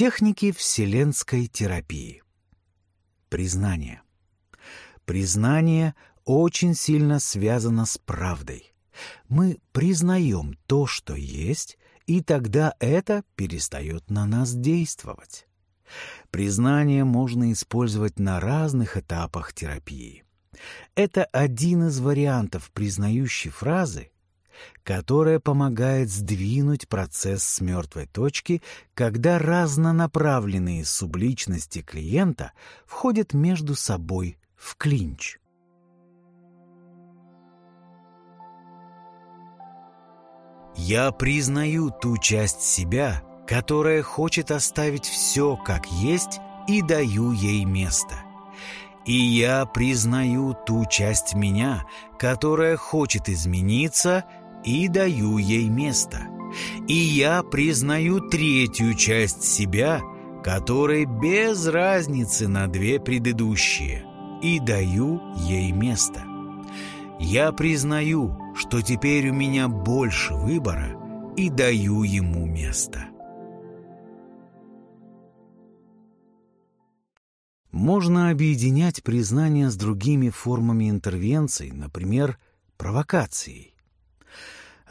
Техники вселенской терапии. Признание. Признание очень сильно связано с правдой. Мы признаем то, что есть, и тогда это перестает на нас действовать. Признание можно использовать на разных этапах терапии. Это один из вариантов признающей фразы, которая помогает сдвинуть процесс с мертвой точки, когда разнонаправленные субличности клиента входят между собой в клинч. Я признаю ту часть себя, которая хочет оставить все как есть и даю ей место. И я признаю ту часть меня, которая хочет измениться и даю ей место. И я признаю третью часть себя, которая без разницы на две предыдущие, и даю ей место. Я признаю, что теперь у меня больше выбора, и даю ему место. Можно объединять признание с другими формами интервенций, например, провокацией.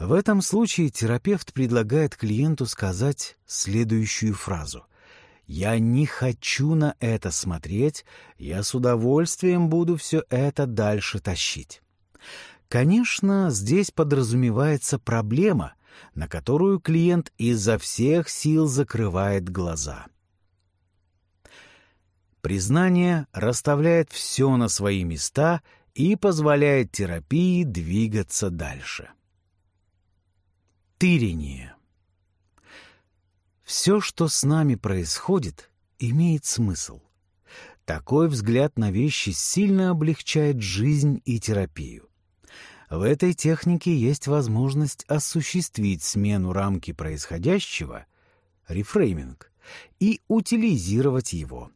В этом случае терапевт предлагает клиенту сказать следующую фразу. «Я не хочу на это смотреть, я с удовольствием буду все это дальше тащить». Конечно, здесь подразумевается проблема, на которую клиент изо всех сил закрывает глаза. Признание расставляет все на свои места и позволяет терапии двигаться дальше. Тырение. Все, что с нами происходит, имеет смысл. Такой взгляд на вещи сильно облегчает жизнь и терапию. В этой технике есть возможность осуществить смену рамки происходящего, рефрейминг, и утилизировать его.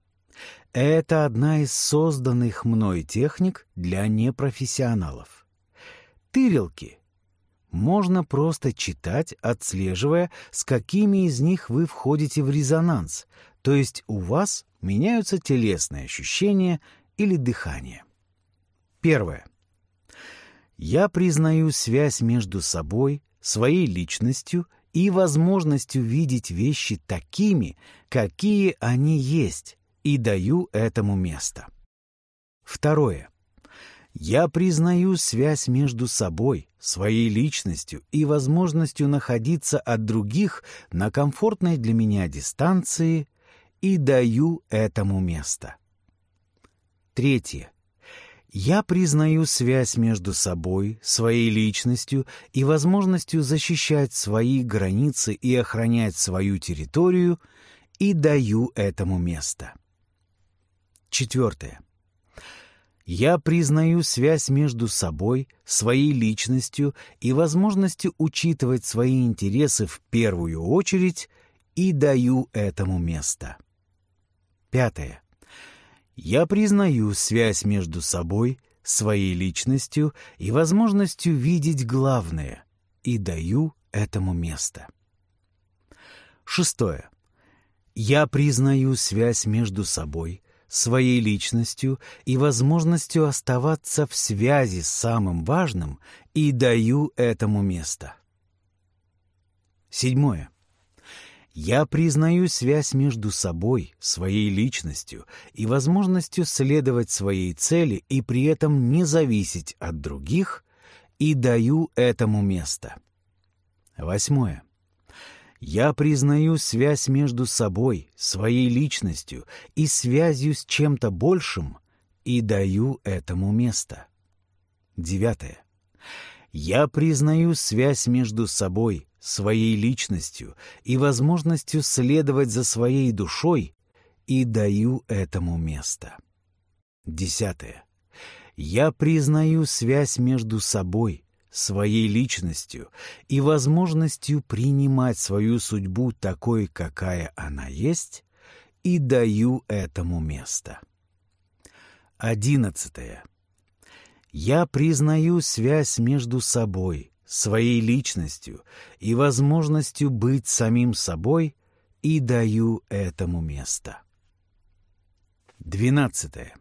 Это одна из созданных мной техник для непрофессионалов. Тырелки можно просто читать, отслеживая, с какими из них вы входите в резонанс, то есть у вас меняются телесные ощущения или дыхание. Первое. Я признаю связь между собой, своей личностью и возможностью видеть вещи такими, какие они есть, и даю этому место. Второе. Я признаю связь между собой, своей личностью и возможностью находиться от других на комфортной для меня дистанции и даю этому место. Третье. Я признаю связь между собой, своей личностью и возможностью защищать свои границы и охранять свою территорию и даю этому место. Четвертое. Я признаю связь между собой, своей личностью и возможностью учитывать свои интересы в первую очередь и даю этому место. Пятое. Я признаю связь между собой, своей личностью и возможностью видеть главное и даю этому место. Шестое. Я признаю связь между собой, своей личностью и возможностью оставаться в связи с самым важным и даю этому место. Седьмое. Я признаю связь между собой, своей личностью и возможностью следовать своей цели и при этом не зависеть от других и даю этому место. Восьмое. Я признаю связь между собой, своей личностью и связью с чем-то большим и даю этому место. Девятое. Я признаю связь между собой, своей личностью и возможностью следовать за своей душой и даю этому место. Десятое. Я признаю связь между собой, своей личностью и возможностью принимать свою судьбу такой, какая она есть, и даю этому место. Одиннадцатое. Я признаю связь между собой, своей личностью и возможностью быть самим собой и даю этому место. Двенадцатое.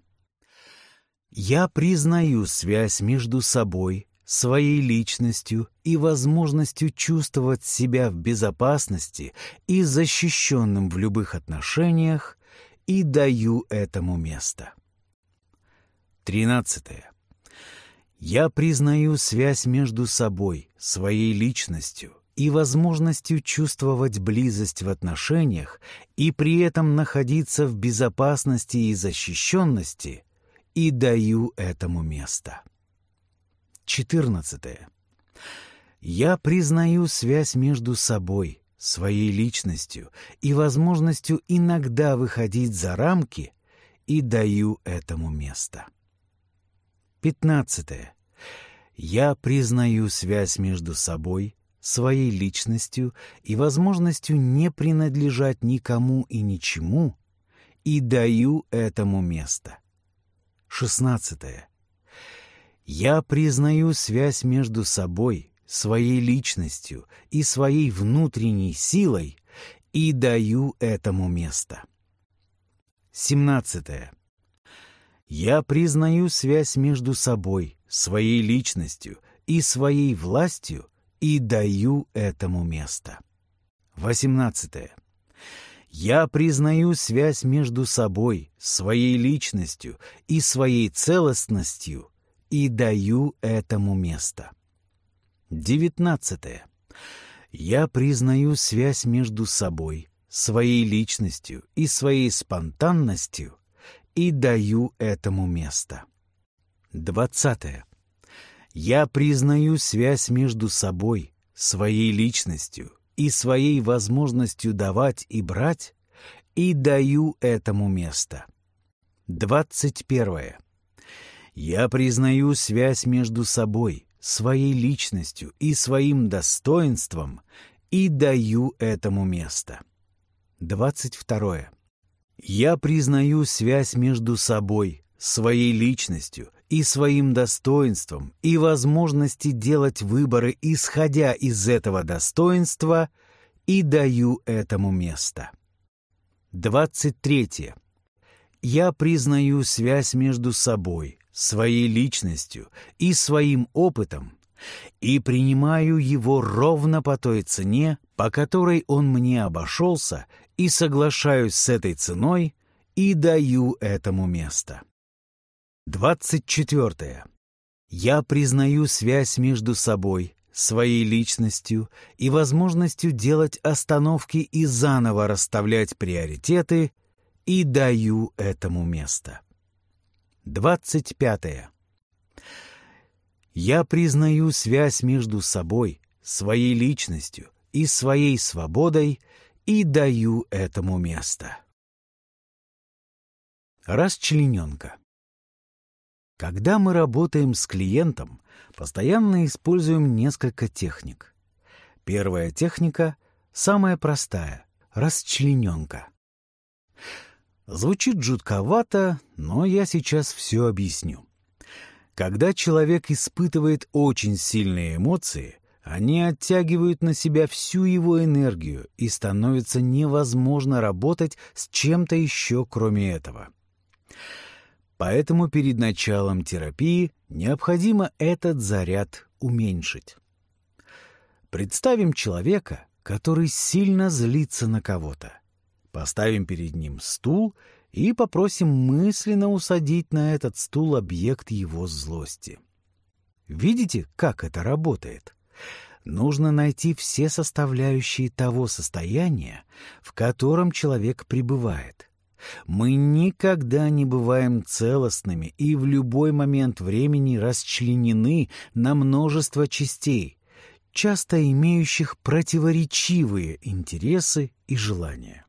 Я признаю связь между собой, своей личностью и возможностью чувствовать себя в безопасности и защищенным в любых отношениях и даю этому место. Тринадцатое. Я признаю связь между собой, своей личностью и возможностью чувствовать близость в отношениях и при этом находиться в безопасности и защищенности и даю этому место. 14. Я признаю связь между собой, своей личностью и возможностью иногда выходить за рамки и даю этому место. 15. Я признаю связь между собой, своей личностью и возможностью не принадлежать никому и ничему и даю этому место. 16. Я признаю связь между собой, своей личностью и своей внутренней силой и даю этому место. 17. Я признаю связь между собой, своей личностью и своей властью и даю этому место. 18. Я признаю связь между собой, своей личностью и своей целостностью и даю этому место. 19. Я признаю связь между собой, своей личностью и своей спонтанностью и даю этому место. 20. Я признаю связь между собой, своей личностью и своей возможностью давать и брать, и даю этому место. 21. Я признаю связь между собой, своей личностью и своим достоинством и даю этому место. 22. Я признаю связь между собой, своей личностью и своим достоинством и возможности делать выборы, исходя из этого достоинства, и даю этому место. 23. Я признаю связь между собой, своей личностью и своим опытом и принимаю его ровно по той цене, по которой он мне обошелся, и соглашаюсь с этой ценой и даю этому место. 24. Я признаю связь между собой, своей личностью и возможностью делать остановки и заново расставлять приоритеты и даю этому место. 25. Я признаю связь между собой, своей личностью и своей свободой и даю этому место. Расчлененка. Когда мы работаем с клиентом, постоянно используем несколько техник. Первая техника — самая простая — расчлененка. Звучит жутковато, но я сейчас все объясню. Когда человек испытывает очень сильные эмоции, они оттягивают на себя всю его энергию, и становится невозможно работать с чем-то еще, кроме этого. Поэтому перед началом терапии необходимо этот заряд уменьшить. Представим человека, который сильно злится на кого-то. Поставим перед ним стул и попросим мысленно усадить на этот стул объект его злости. Видите, как это работает? Нужно найти все составляющие того состояния, в котором человек пребывает — мы никогда не бываем целостными и в любой момент времени расчленены на множество частей, часто имеющих противоречивые интересы и желания.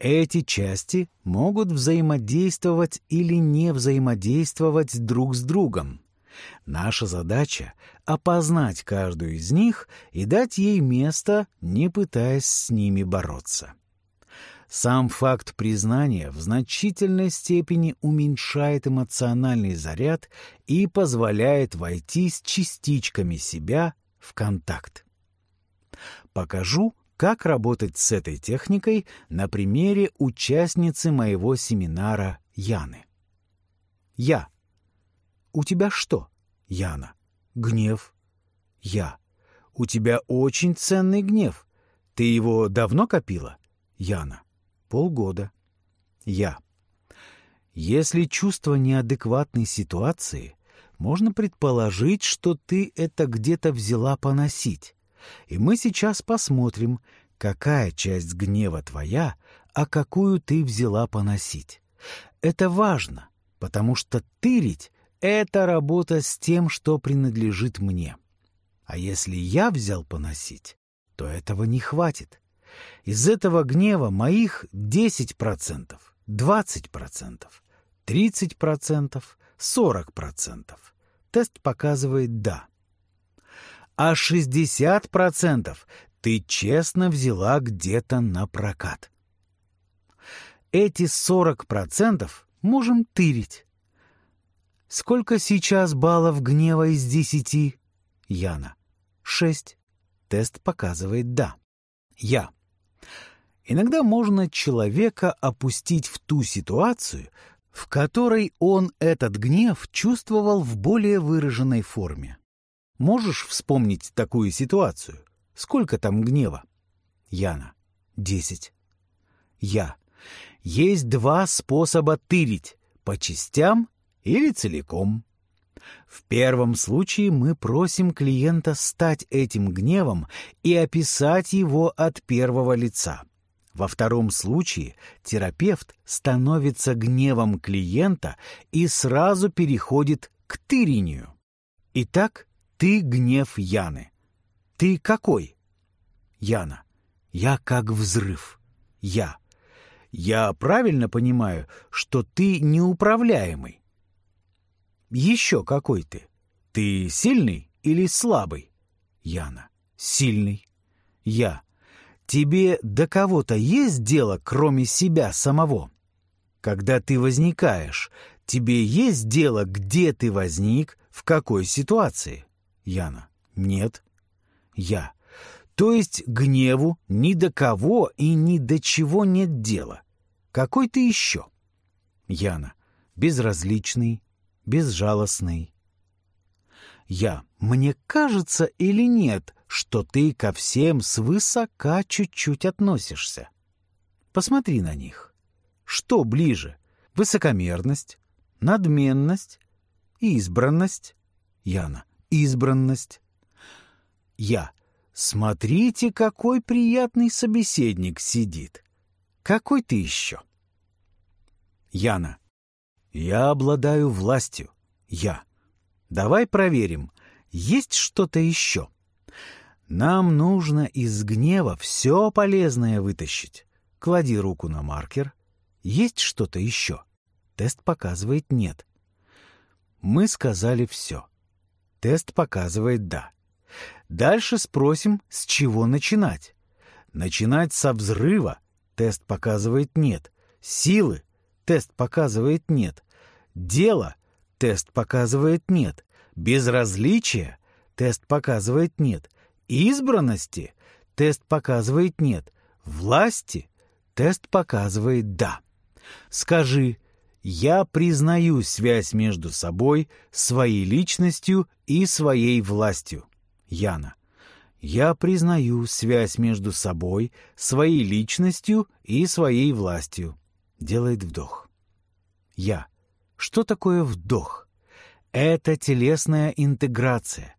Эти части могут взаимодействовать или не взаимодействовать друг с другом. Наша задача — опознать каждую из них и дать ей место, не пытаясь с ними бороться. Сам факт признания в значительной степени уменьшает эмоциональный заряд и позволяет войти с частичками себя в контакт. Покажу, как работать с этой техникой на примере участницы моего семинара Яны. Я. У тебя что, Яна? Гнев. Я. У тебя очень ценный гнев. Ты его давно копила? Яна. Полгода. Я. Если чувство неадекватной ситуации, можно предположить, что ты это где-то взяла поносить. И мы сейчас посмотрим, какая часть гнева твоя, а какую ты взяла поносить. Это важно, потому что тырить — это работа с тем, что принадлежит мне. А если я взял поносить, то этого не хватит. Из этого гнева моих 10%, 20%, 30%, 40%. Тест показывает «да». А 60% ты честно взяла где-то на прокат. Эти 40% можем тырить. Сколько сейчас баллов гнева из десяти? Яна. Шесть. Тест показывает «да». Я. Иногда можно человека опустить в ту ситуацию, в которой он этот гнев чувствовал в более выраженной форме. Можешь вспомнить такую ситуацию? Сколько там гнева? Яна. Десять. Я. Есть два способа тырить — по частям или целиком. В первом случае мы просим клиента стать этим гневом и описать его от первого лица. Во втором случае терапевт становится гневом клиента и сразу переходит к тырению. Итак, ты гнев Яны. Ты какой? Яна. Я как взрыв. Я. Я правильно понимаю, что ты неуправляемый? Еще какой ты? Ты сильный или слабый? Яна. Сильный. Я. Тебе до кого-то есть дело, кроме себя самого? Когда ты возникаешь, тебе есть дело, где ты возник, в какой ситуации? Яна. Нет. Я. То есть гневу ни до кого и ни до чего нет дела. Какой ты еще? Яна. Безразличный, безжалостный. Я. Мне кажется или нет, что ты ко всем свысока чуть-чуть относишься. Посмотри на них. Что ближе? Высокомерность, надменность, избранность? Яна. Избранность. Я. Смотрите, какой приятный собеседник сидит. Какой ты еще? Яна. Я обладаю властью. Я. Давай проверим, есть что-то еще. Нам нужно из гнева все полезное вытащить. Клади руку на маркер. Есть что-то еще? Тест показывает «нет». Мы сказали все. Тест показывает «да». Дальше спросим, с чего начинать. Начинать со взрыва. Тест показывает «нет». Силы. Тест показывает «нет». Дело. Тест показывает «нет». Безразличие. Тест показывает «нет». Избранности тест показывает нет. Власти тест показывает да. Скажи «Я признаю связь между собой, своей личностью и своей властью». Яна. «Я признаю связь между собой, своей личностью и своей властью». Делает вдох. Я. Что такое вдох? Это телесная интеграция.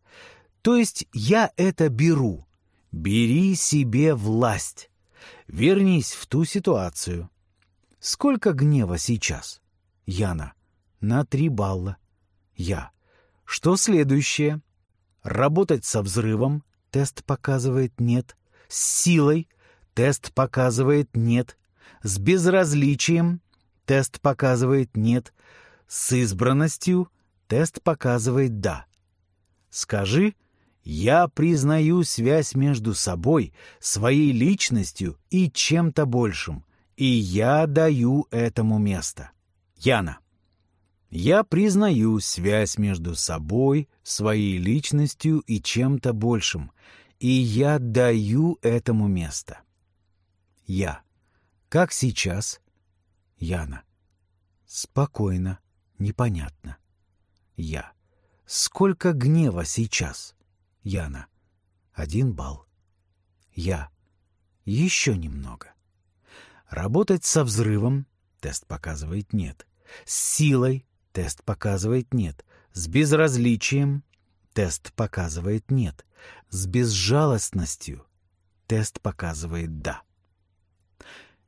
То есть я это беру. Бери себе власть. Вернись в ту ситуацию. Сколько гнева сейчас? Яна. На три балла. Я. Что следующее? Работать со взрывом. Тест показывает нет. С силой. Тест показывает нет. С безразличием. Тест показывает нет. С избранностью. Тест показывает да. Скажи я признаю связь между собой, своей личностью и чем-то большим, и я даю этому место. Яна. Я признаю связь между собой, своей личностью и чем-то большим, И я даю этому место. Я. Как сейчас? Яна. Спокойно, непонятно. Я. Сколько гнева сейчас? Яна. Один балл. Я. Еще немного. Работать со взрывом тест показывает нет. С силой тест показывает нет. С безразличием тест показывает нет. С безжалостностью тест показывает да.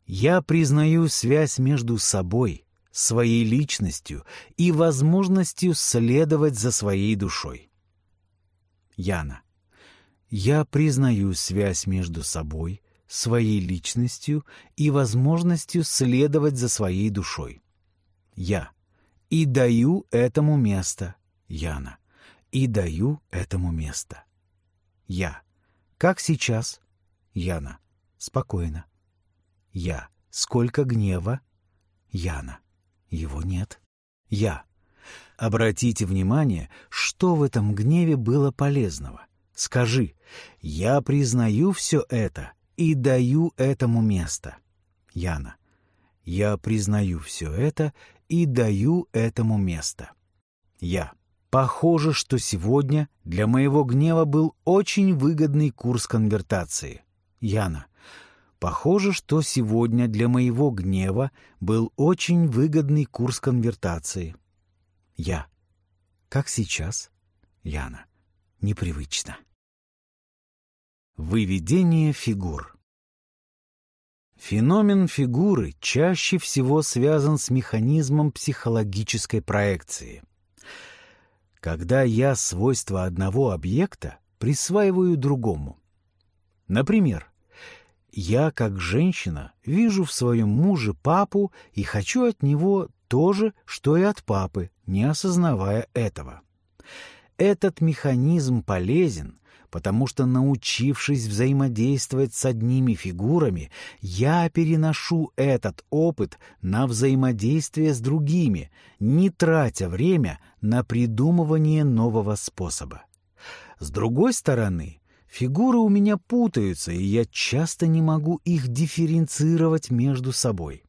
Я признаю связь между собой, своей личностью и возможностью следовать за своей душой. Яна. Я признаю связь между собой, своей личностью и возможностью следовать за своей душой. Я. И даю этому место. Яна. И даю этому место. Я. Как сейчас? Яна. Спокойно. Я. Сколько гнева? Яна. Его нет. Я. Обратите внимание, что в этом гневе было полезного. Скажи, я признаю все это и даю этому место. Яна. Я признаю все это и даю этому место. Я. Похоже, что сегодня для моего гнева был очень выгодный курс конвертации. Яна. Похоже, что сегодня для моего гнева был очень выгодный курс конвертации. Я. Как сейчас? Яна. Непривычно. Выведение фигур. Феномен фигуры чаще всего связан с механизмом психологической проекции. Когда я свойства одного объекта присваиваю другому. Например, я, как женщина, вижу в своем муже папу и хочу от него то же, что и от папы, не осознавая этого. Этот механизм полезен, потому что, научившись взаимодействовать с одними фигурами, я переношу этот опыт на взаимодействие с другими, не тратя время на придумывание нового способа. С другой стороны, Фигуры у меня путаются, и я часто не могу их дифференцировать между собой.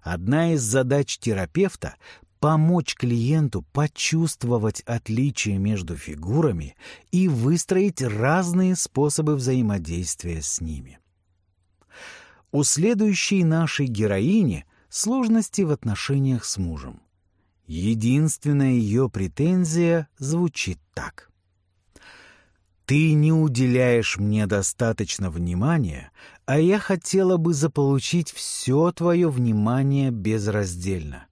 Одна из задач терапевта — помочь клиенту почувствовать отличия между фигурами и выстроить разные способы взаимодействия с ними. У следующей нашей героини сложности в отношениях с мужем. Единственная ее претензия звучит так. Ты не уделяешь мне достаточно внимания, а я хотела бы заполучить все твое внимание безраздельно.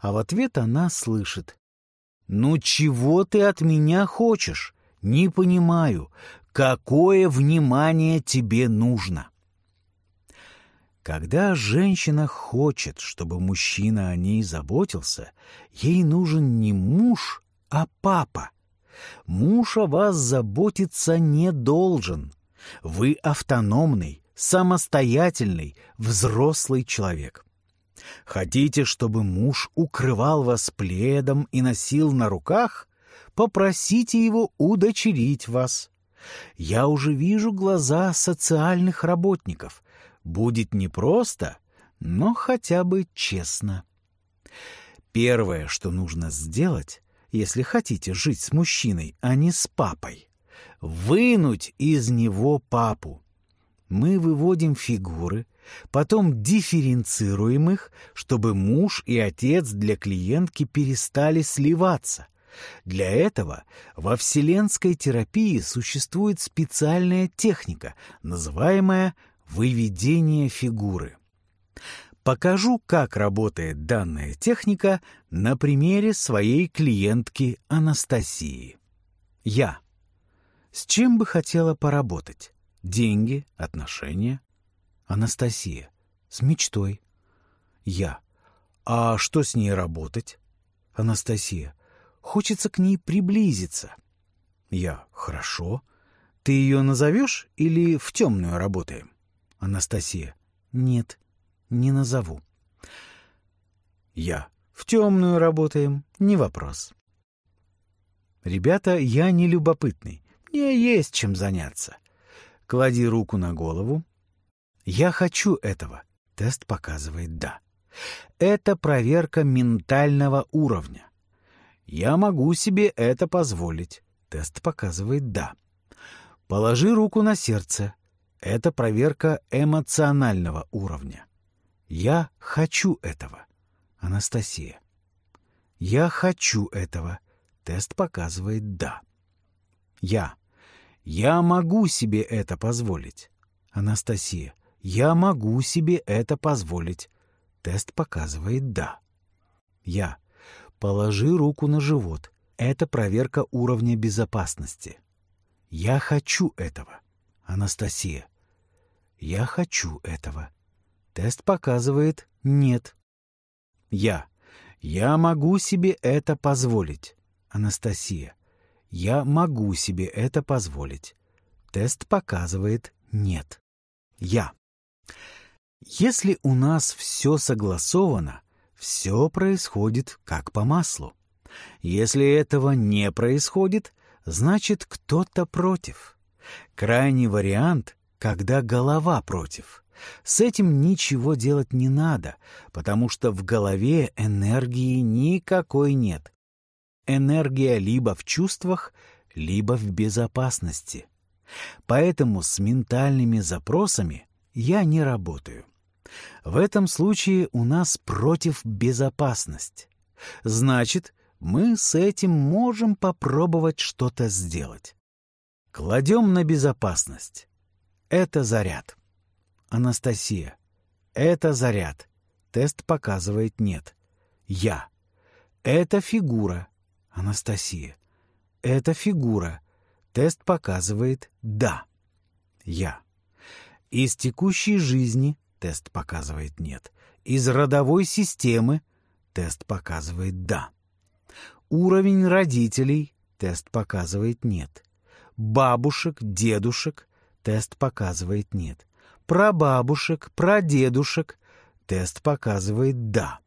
А в ответ она слышит. «Ну чего ты от меня хочешь? Не понимаю, какое внимание тебе нужно?» Когда женщина хочет, чтобы мужчина о ней заботился, ей нужен не муж, а папа — Муж о вас заботиться не должен. Вы автономный, самостоятельный, взрослый человек. Хотите, чтобы муж укрывал вас пледом и носил на руках? Попросите его удочерить вас. Я уже вижу глаза социальных работников. Будет непросто, но хотя бы честно. Первое, что нужно сделать, если хотите жить с мужчиной, а не с папой. Вынуть из него папу. Мы выводим фигуры, потом дифференцируем их, чтобы муж и отец для клиентки перестали сливаться. Для этого во вселенской терапии существует специальная техника, называемая выведение фигуры. Покажу, как работает данная техника на примере своей клиентки Анастасии. Я. С чем бы хотела поработать? Деньги, отношения? Анастасия. С мечтой. Я. А что с ней работать? Анастасия. Хочется к ней приблизиться. Я. Хорошо. Ты ее назовешь или в темную работаем? Анастасия. Нет не назову. Я. В темную работаем, не вопрос. Ребята, я не любопытный. Мне есть чем заняться. Клади руку на голову. Я хочу этого. Тест показывает «да». Это проверка ментального уровня. Я могу себе это позволить. Тест показывает «да». Положи руку на сердце. Это проверка эмоционального уровня. Я хочу этого. Анастасия. Я хочу этого. Тест показывает «да». Я. Я могу себе это позволить. Анастасия. Я могу себе это позволить. Тест показывает «да». Я. Положи руку на живот. Это проверка уровня безопасности. Я хочу этого. Анастасия. Я хочу этого. Тест показывает «нет». Я. Я могу себе это позволить. Анастасия. Я могу себе это позволить. Тест показывает «нет». Я. Если у нас все согласовано, все происходит как по маслу. Если этого не происходит, значит кто-то против. Крайний вариант, когда голова против. С этим ничего делать не надо, потому что в голове энергии никакой нет. Энергия либо в чувствах, либо в безопасности. Поэтому с ментальными запросами я не работаю. В этом случае у нас против безопасность. Значит, мы с этим можем попробовать что-то сделать. Кладем на безопасность. Это заряд. Анастасия. Это заряд. Тест показывает нет. Я. Это фигура. Анастасия. Это фигура. Тест показывает да. Я. Из текущей жизни тест показывает нет. Из родовой системы тест показывает да. Уровень родителей тест показывает нет. Бабушек, дедушек тест показывает нет. Прабабушек, прадедушек тест показывает да.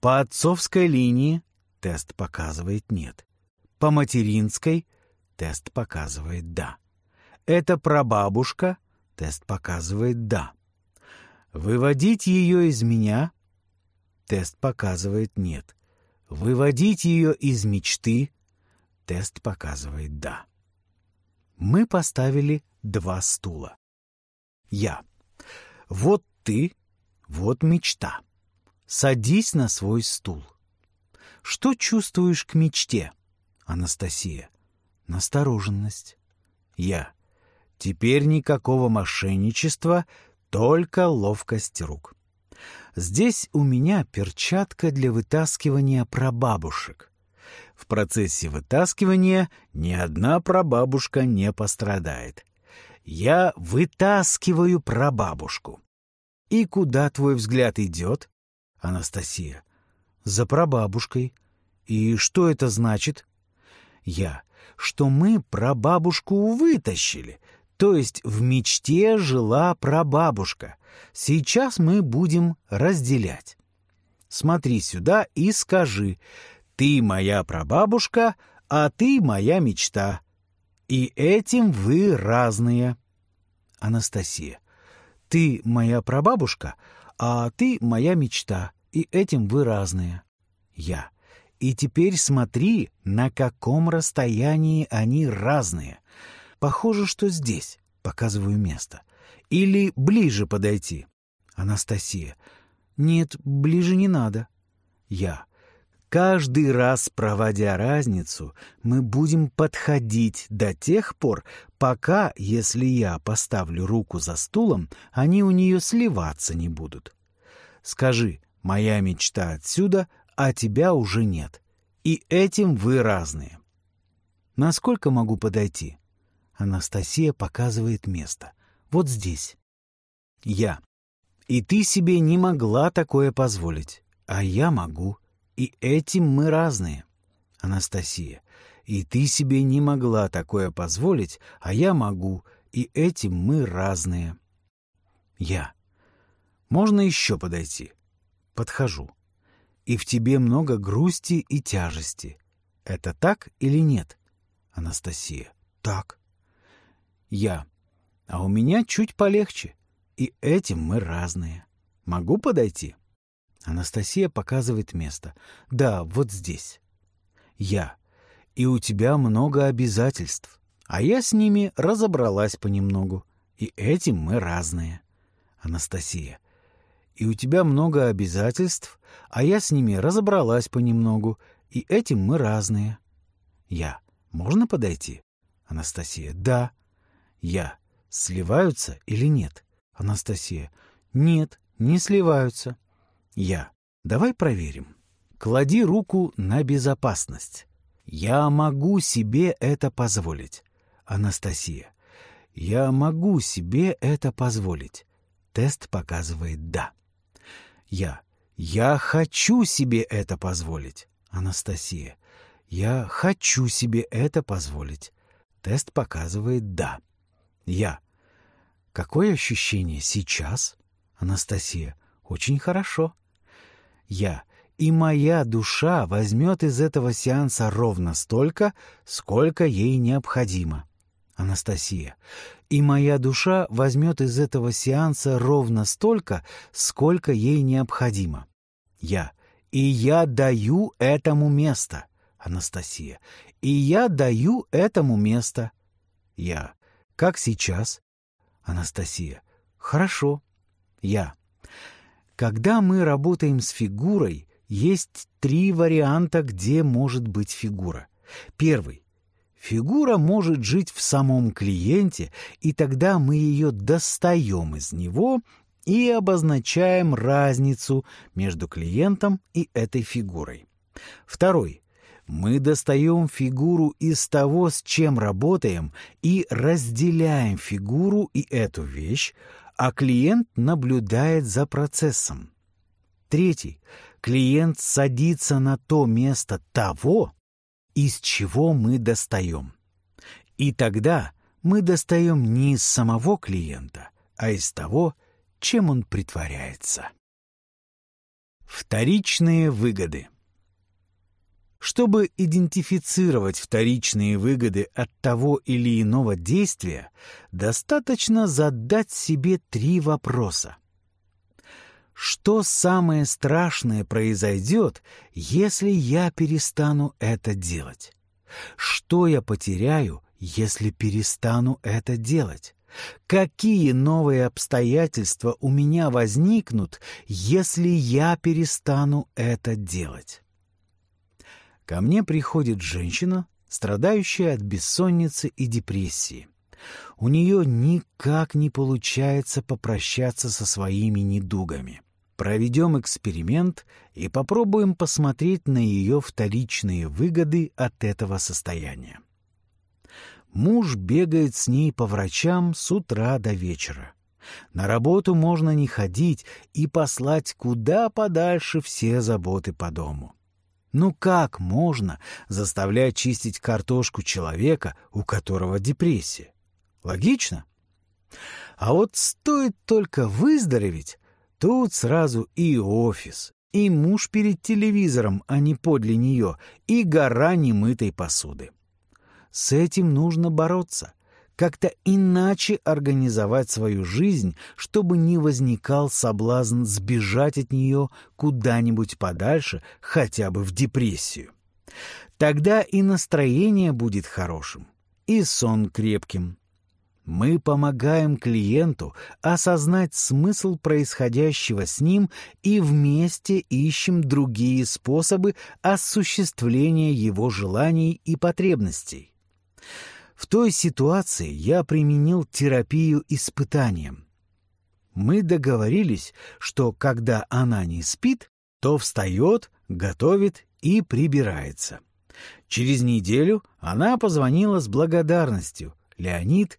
По отцовской линии тест показывает нет. По материнской тест показывает да. Это прабабушка, тест показывает да. Выводить ее из меня, тест показывает нет. Выводить ее из мечты, тест показывает да. Мы поставили два стула. Я. Вот ты, вот мечта. Садись на свой стул. Что чувствуешь к мечте? Анастасия. Настороженность. Я. Теперь никакого мошенничества, только ловкость рук. Здесь у меня перчатка для вытаскивания прабабушек. В процессе вытаскивания ни одна прабабушка не пострадает. Я вытаскиваю прабабушку. И куда твой взгляд идет? Анастасия. За прабабушкой. И что это значит? Я. Что мы прабабушку вытащили. То есть в мечте жила прабабушка. Сейчас мы будем разделять. Смотри сюда и скажи, ты моя прабабушка, а ты моя мечта. И этим вы разные. Анастасия. Ты моя прабабушка, а ты моя мечта, и этим вы разные. Я. И теперь смотри, на каком расстоянии они разные. Похоже, что здесь. Показываю место. Или ближе подойти. Анастасия. Нет, ближе не надо. Я. Каждый раз, проводя разницу, мы будем подходить до тех пор, пока, если я поставлю руку за стулом, они у нее сливаться не будут. Скажи, моя мечта отсюда, а тебя уже нет. И этим вы разные. Насколько могу подойти? Анастасия показывает место. Вот здесь. Я. И ты себе не могла такое позволить, а я могу. И этим мы разные. Анастасия. И ты себе не могла такое позволить, а я могу. И этим мы разные. Я. Можно еще подойти? Подхожу. И в тебе много грусти и тяжести. Это так или нет? Анастасия. так. Я. А у меня чуть полегче. И этим мы разные. Могу подойти? Анастасия показывает место. Да, вот здесь. Я. И у тебя много обязательств. А я с ними разобралась понемногу. И этим мы разные. Анастасия. И у тебя много обязательств, а я с ними разобралась понемногу. И этим мы разные. Я. Можно подойти? Анастасия. Да. Я. Сливаются или нет? Анастасия. Нет, не сливаются. Я. Давай проверим. Клади руку на безопасность. Я могу себе это позволить. Анастасия. Я могу себе это позволить. Тест показывает «да». Я. Я хочу себе это позволить. Анастасия. Я хочу себе это позволить. Тест показывает «да». Я. Какое ощущение сейчас? Анастасия. Очень хорошо. Я. И моя душа возьмет из этого сеанса ровно столько, сколько ей необходимо. Анастасия. И моя душа возьмет из этого сеанса ровно столько, сколько ей необходимо. Я. И я даю этому место. Анастасия. И я даю этому место. Я. Как сейчас? Анастасия. Хорошо. Я. Когда мы работаем с фигурой, есть три варианта, где может быть фигура. Первый. Фигура может жить в самом клиенте, и тогда мы ее достаем из него и обозначаем разницу между клиентом и этой фигурой. Второй. Мы достаем фигуру из того, с чем работаем, и разделяем фигуру и эту вещь, а клиент наблюдает за процессом. Третий. Клиент садится на то место того, из чего мы достаем. И тогда мы достаем не из самого клиента, а из того, чем он притворяется. Вторичные выгоды – чтобы идентифицировать вторичные выгоды от того или иного действия, достаточно задать себе три вопроса. Что самое страшное произойдет, если я перестану это делать? Что я потеряю, если перестану это делать? Какие новые обстоятельства у меня возникнут, если я перестану это делать? Ко мне приходит женщина, страдающая от бессонницы и депрессии. У нее никак не получается попрощаться со своими недугами. Проведем эксперимент и попробуем посмотреть на ее вторичные выгоды от этого состояния. Муж бегает с ней по врачам с утра до вечера. На работу можно не ходить и послать куда подальше все заботы по дому. Ну как можно заставлять чистить картошку человека, у которого депрессия? Логично? А вот стоит только выздороветь, тут сразу и офис, и муж перед телевизором, а не подле нее, и гора немытой посуды. С этим нужно бороться как-то иначе организовать свою жизнь, чтобы не возникал соблазн сбежать от нее куда-нибудь подальше, хотя бы в депрессию. Тогда и настроение будет хорошим, и сон крепким. Мы помогаем клиенту осознать смысл происходящего с ним и вместе ищем другие способы осуществления его желаний и потребностей. В той ситуации я применил терапию испытанием. Мы договорились, что когда она не спит, то встает, готовит и прибирается. Через неделю она позвонила с благодарностью. «Леонид,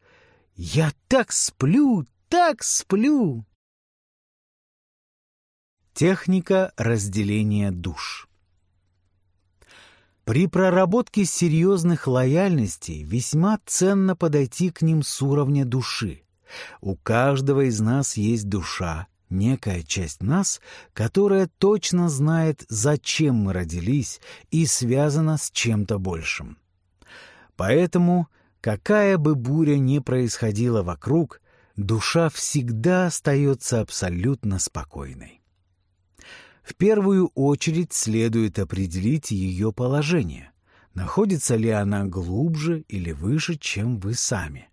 я так сплю, так сплю!» Техника разделения душ при проработке серьезных лояльностей весьма ценно подойти к ним с уровня души. У каждого из нас есть душа, некая часть нас, которая точно знает, зачем мы родились и связана с чем-то большим. Поэтому, Какая бы буря ни происходила вокруг, душа всегда остается абсолютно спокойной. В первую очередь следует определить ее положение. Находится ли она глубже или выше, чем вы сами.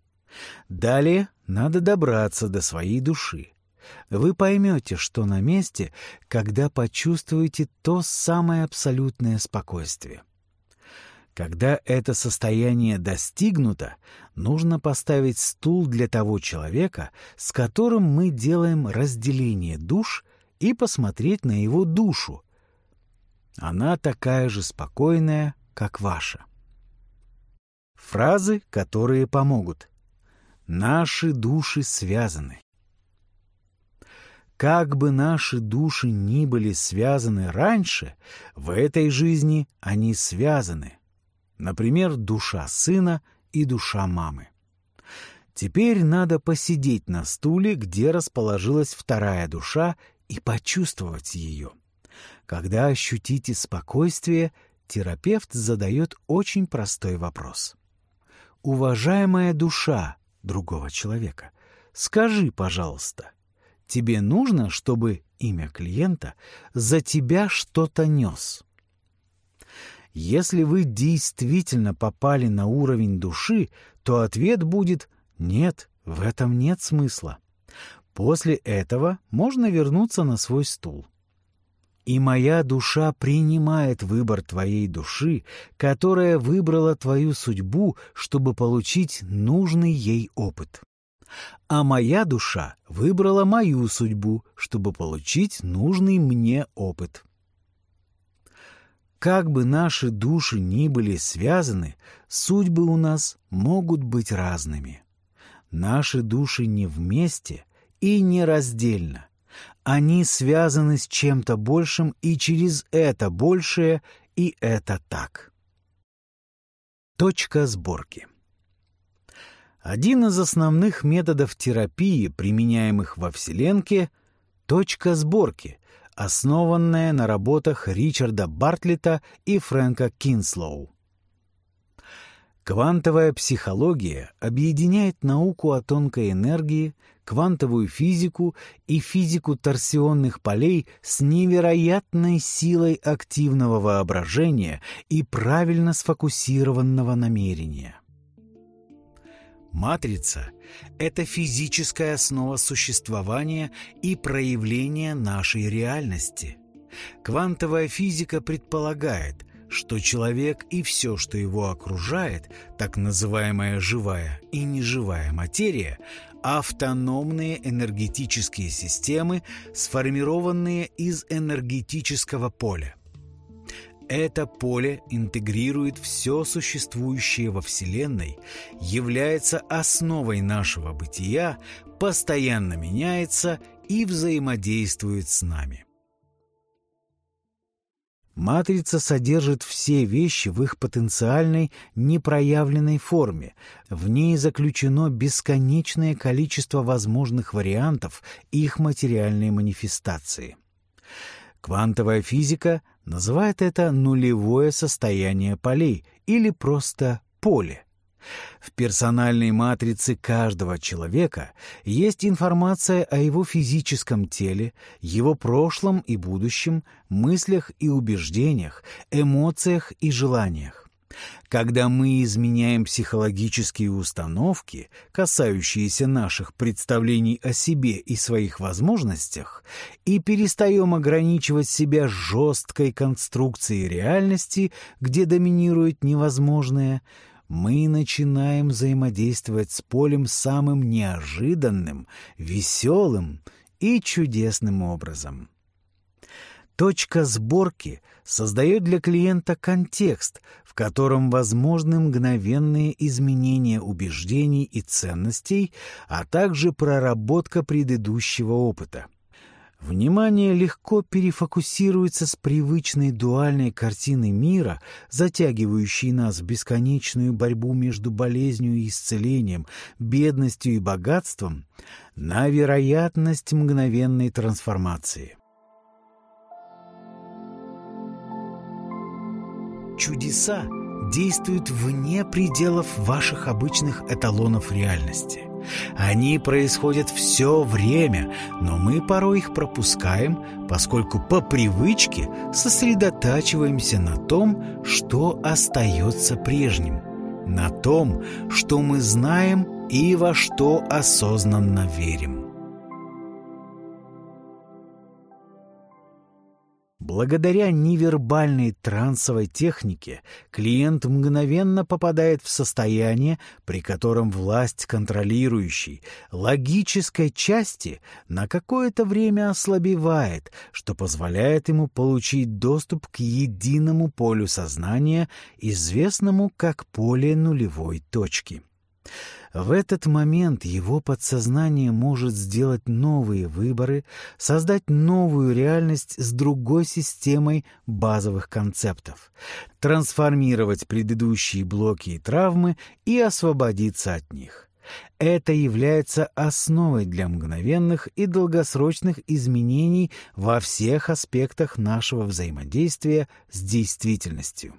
Далее надо добраться до своей души. Вы поймете, что на месте, когда почувствуете то самое абсолютное спокойствие. Когда это состояние достигнуто, нужно поставить стул для того человека, с которым мы делаем разделение душ, и посмотреть на его душу. Она такая же спокойная, как ваша. Фразы, которые помогут. Наши души связаны. Как бы наши души ни были связаны раньше, в этой жизни они связаны. Например, душа сына и душа мамы. Теперь надо посидеть на стуле, где расположилась вторая душа, и почувствовать ее. Когда ощутите спокойствие, терапевт задает очень простой вопрос. «Уважаемая душа другого человека, скажи, пожалуйста, тебе нужно, чтобы имя клиента за тебя что-то нес?» Если вы действительно попали на уровень души, то ответ будет «нет, в этом нет смысла». После этого можно вернуться на свой стул. И моя душа принимает выбор твоей души, которая выбрала твою судьбу, чтобы получить нужный ей опыт. А моя душа выбрала мою судьбу, чтобы получить нужный мне опыт. Как бы наши души ни были связаны, судьбы у нас могут быть разными. Наши души не вместе и не раздельно. Они связаны с чем-то большим, и через это большее, и это так. Точка сборки. Один из основных методов терапии, применяемых во Вселенке — точка сборки, основанная на работах Ричарда Бартлета и Фрэнка Кинслоу. Квантовая психология объединяет науку о тонкой энергии, квантовую физику и физику торсионных полей с невероятной силой активного воображения и правильно сфокусированного намерения. Матрица — это физическая основа существования и проявления нашей реальности. Квантовая физика предполагает, что человек и все, что его окружает, так называемая живая и неживая материя, автономные энергетические системы, сформированные из энергетического поля. Это поле интегрирует все существующее во Вселенной, является основой нашего бытия, постоянно меняется и взаимодействует с нами. Матрица содержит все вещи в их потенциальной, непроявленной форме. В ней заключено бесконечное количество возможных вариантов их материальной манифестации. Квантовая физика называет это нулевое состояние полей или просто поле. В персональной матрице каждого человека есть информация о его физическом теле, его прошлом и будущем, мыслях и убеждениях, эмоциях и желаниях. Когда мы изменяем психологические установки, касающиеся наших представлений о себе и своих возможностях, и перестаем ограничивать себя жесткой конструкцией реальности, где доминирует невозможное, мы начинаем взаимодействовать с полем самым неожиданным, веселым и чудесным образом. Точка сборки создает для клиента контекст, в котором возможны мгновенные изменения убеждений и ценностей, а также проработка предыдущего опыта. Внимание легко перефокусируется с привычной дуальной картины мира, затягивающей нас в бесконечную борьбу между болезнью и исцелением, бедностью и богатством, на вероятность мгновенной трансформации. Чудеса действуют вне пределов ваших обычных эталонов реальности. Они происходят все время, но мы порой их пропускаем, поскольку по привычке сосредотачиваемся на том, что остается прежним, на том, что мы знаем и во что осознанно верим. Благодаря невербальной трансовой технике клиент мгновенно попадает в состояние, при котором власть контролирующей логической части на какое-то время ослабевает, что позволяет ему получить доступ к единому полю сознания, известному как поле нулевой точки. В этот момент его подсознание может сделать новые выборы, создать новую реальность с другой системой базовых концептов, трансформировать предыдущие блоки и травмы и освободиться от них. Это является основой для мгновенных и долгосрочных изменений во всех аспектах нашего взаимодействия с действительностью.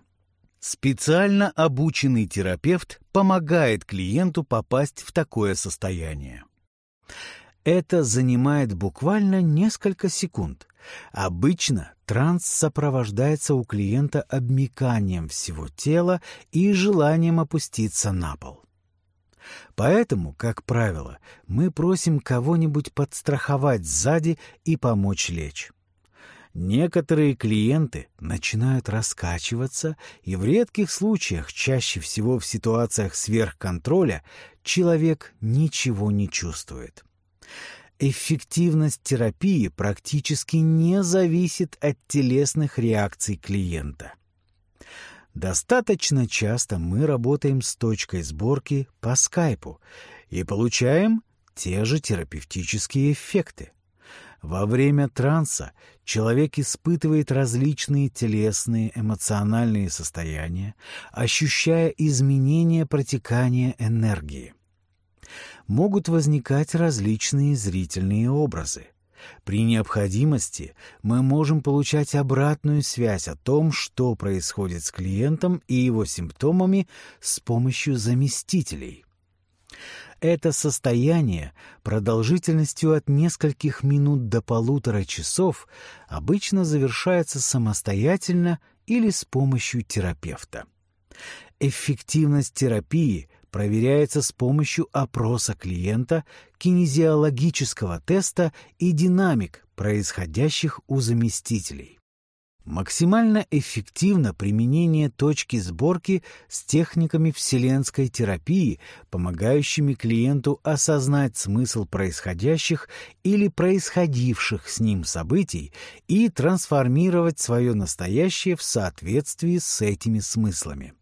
Специально обученный терапевт помогает клиенту попасть в такое состояние. Это занимает буквально несколько секунд. Обычно транс сопровождается у клиента обмиканием всего тела и желанием опуститься на пол. Поэтому, как правило, мы просим кого-нибудь подстраховать сзади и помочь лечь. Некоторые клиенты начинают раскачиваться, и в редких случаях, чаще всего в ситуациях сверхконтроля, человек ничего не чувствует. Эффективность терапии практически не зависит от телесных реакций клиента. Достаточно часто мы работаем с точкой сборки по скайпу и получаем те же терапевтические эффекты. Во время транса человек испытывает различные телесные, эмоциональные состояния, ощущая изменения протекания энергии. Могут возникать различные зрительные образы. При необходимости мы можем получать обратную связь о том, что происходит с клиентом и его симптомами с помощью заместителей. Это состояние продолжительностью от нескольких минут до полутора часов обычно завершается самостоятельно или с помощью терапевта. Эффективность терапии проверяется с помощью опроса клиента, кинезиологического теста и динамик, происходящих у заместителей. Максимально эффективно применение точки сборки с техниками вселенской терапии, помогающими клиенту осознать смысл происходящих или происходивших с ним событий и трансформировать свое настоящее в соответствии с этими смыслами.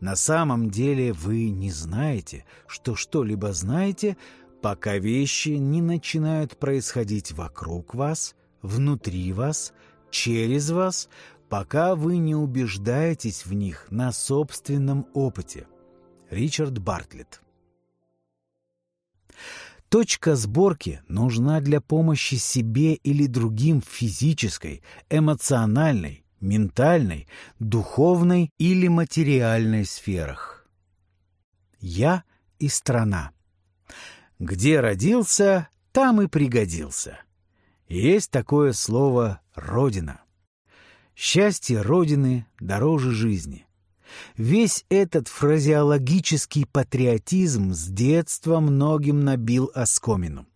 На самом деле вы не знаете, что что-либо знаете – пока вещи не начинают происходить вокруг вас, внутри вас, через вас, пока вы не убеждаетесь в них на собственном опыте. Ричард Бартлетт Точка сборки нужна для помощи себе или другим в физической, эмоциональной, ментальной, духовной или материальной сферах. Я и страна. Где родился, там и пригодился. Есть такое слово «родина». Счастье Родины дороже жизни. Весь этот фразеологический патриотизм с детства многим набил оскомину.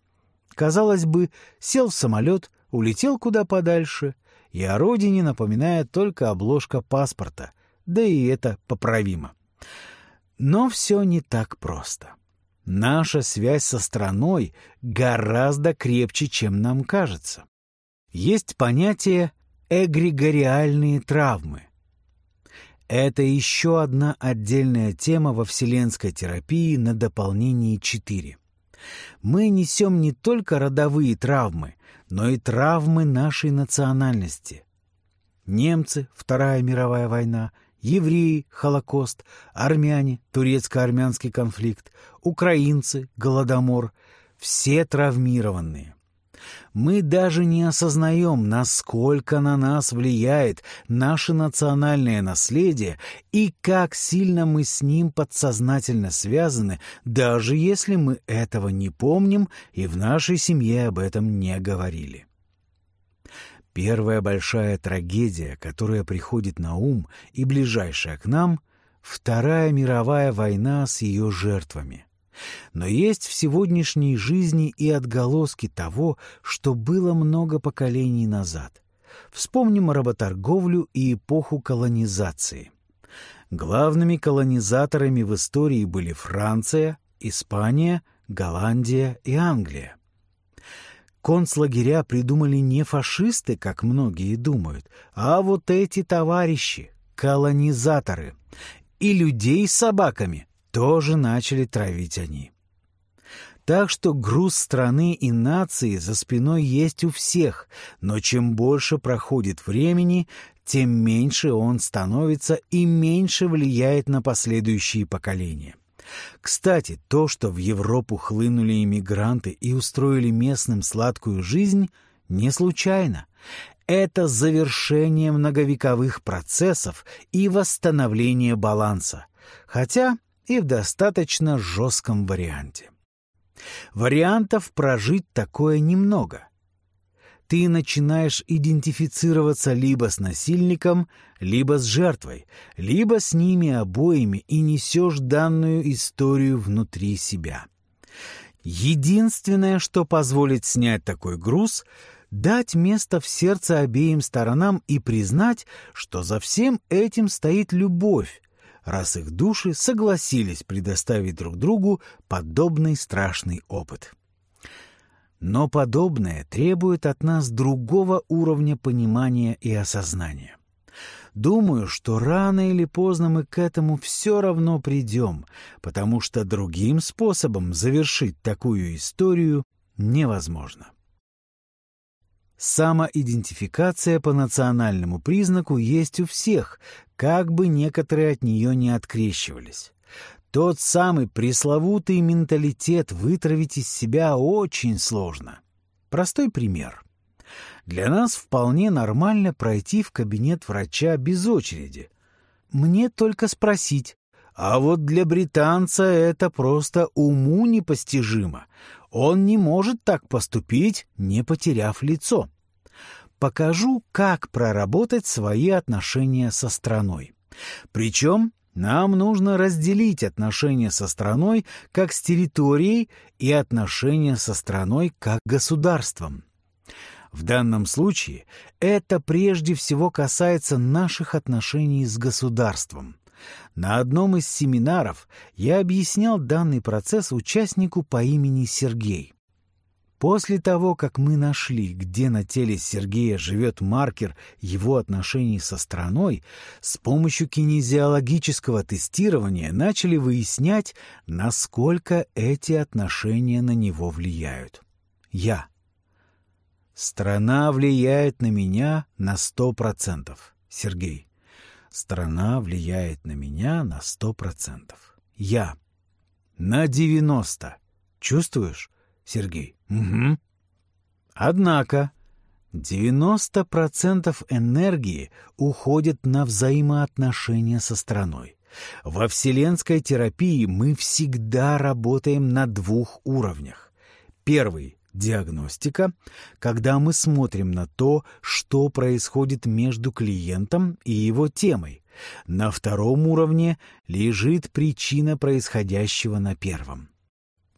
Казалось бы, сел в самолет, улетел куда подальше, и о родине напоминает только обложка паспорта, да и это поправимо. Но все не так просто. Наша связь со страной гораздо крепче, чем нам кажется. Есть понятие эгрегориальные травмы. Это еще одна отдельная тема во вселенской терапии на дополнении 4. Мы несем не только родовые травмы, но и травмы нашей национальности. Немцы, Вторая мировая война — евреи – Холокост, армяне – турецко-армянский конфликт, украинцы – Голодомор – все травмированные. Мы даже не осознаем, насколько на нас влияет наше национальное наследие и как сильно мы с ним подсознательно связаны, даже если мы этого не помним и в нашей семье об этом не говорили. Первая большая трагедия, которая приходит на ум и ближайшая к нам — Вторая мировая война с ее жертвами. Но есть в сегодняшней жизни и отголоски того, что было много поколений назад. Вспомним работорговлю и эпоху колонизации. Главными колонизаторами в истории были Франция, Испания, Голландия и Англия. Концлагеря придумали не фашисты, как многие думают, а вот эти товарищи, колонизаторы. И людей с собаками тоже начали травить они. Так что груз страны и нации за спиной есть у всех, но чем больше проходит времени, тем меньше он становится и меньше влияет на последующие поколения. Кстати, то, что в Европу хлынули иммигранты и устроили местным сладкую жизнь, не случайно. Это завершение многовековых процессов и восстановление баланса, хотя и в достаточно жестком варианте. Вариантов прожить такое немного. Ты начинаешь идентифицироваться либо с насильником, либо с жертвой, либо с ними обоими и несешь данную историю внутри себя. Единственное, что позволит снять такой груз — дать место в сердце обеим сторонам и признать, что за всем этим стоит любовь, раз их души согласились предоставить друг другу подобный страшный опыт. Но подобное требует от нас другого уровня понимания и осознания. Думаю, что рано или поздно мы к этому все равно придем, потому что другим способом завершить такую историю невозможно. Самоидентификация по национальному признаку есть у всех, как бы некоторые от нее не открещивались. Тот самый пресловутый менталитет вытравить из себя очень сложно. Простой пример. Для нас вполне нормально пройти в кабинет врача без очереди. Мне только спросить. А вот для британца это просто уму непостижимо. Он не может так поступить, не потеряв лицо. Покажу, как проработать свои отношения со страной. Причем нам нужно разделить отношения со страной как с территорией и отношения со страной как государством. В данном случае это прежде всего касается наших отношений с государством. На одном из семинаров я объяснял данный процесс участнику по имени Сергей. После того, как мы нашли, где на теле Сергея живет маркер его отношений со страной, с помощью кинезиологического тестирования начали выяснять, насколько эти отношения на него влияют. Я. Страна влияет на меня на сто процентов. Сергей. Страна влияет на меня на сто процентов. Я. На девяносто. Чувствуешь, Сергей? Угу. Однако девяносто процентов энергии уходит на взаимоотношения со страной. Во вселенской терапии мы всегда работаем на двух уровнях. Первый диагностика, когда мы смотрим на то, что происходит между клиентом и его темой. На втором уровне лежит причина происходящего на первом.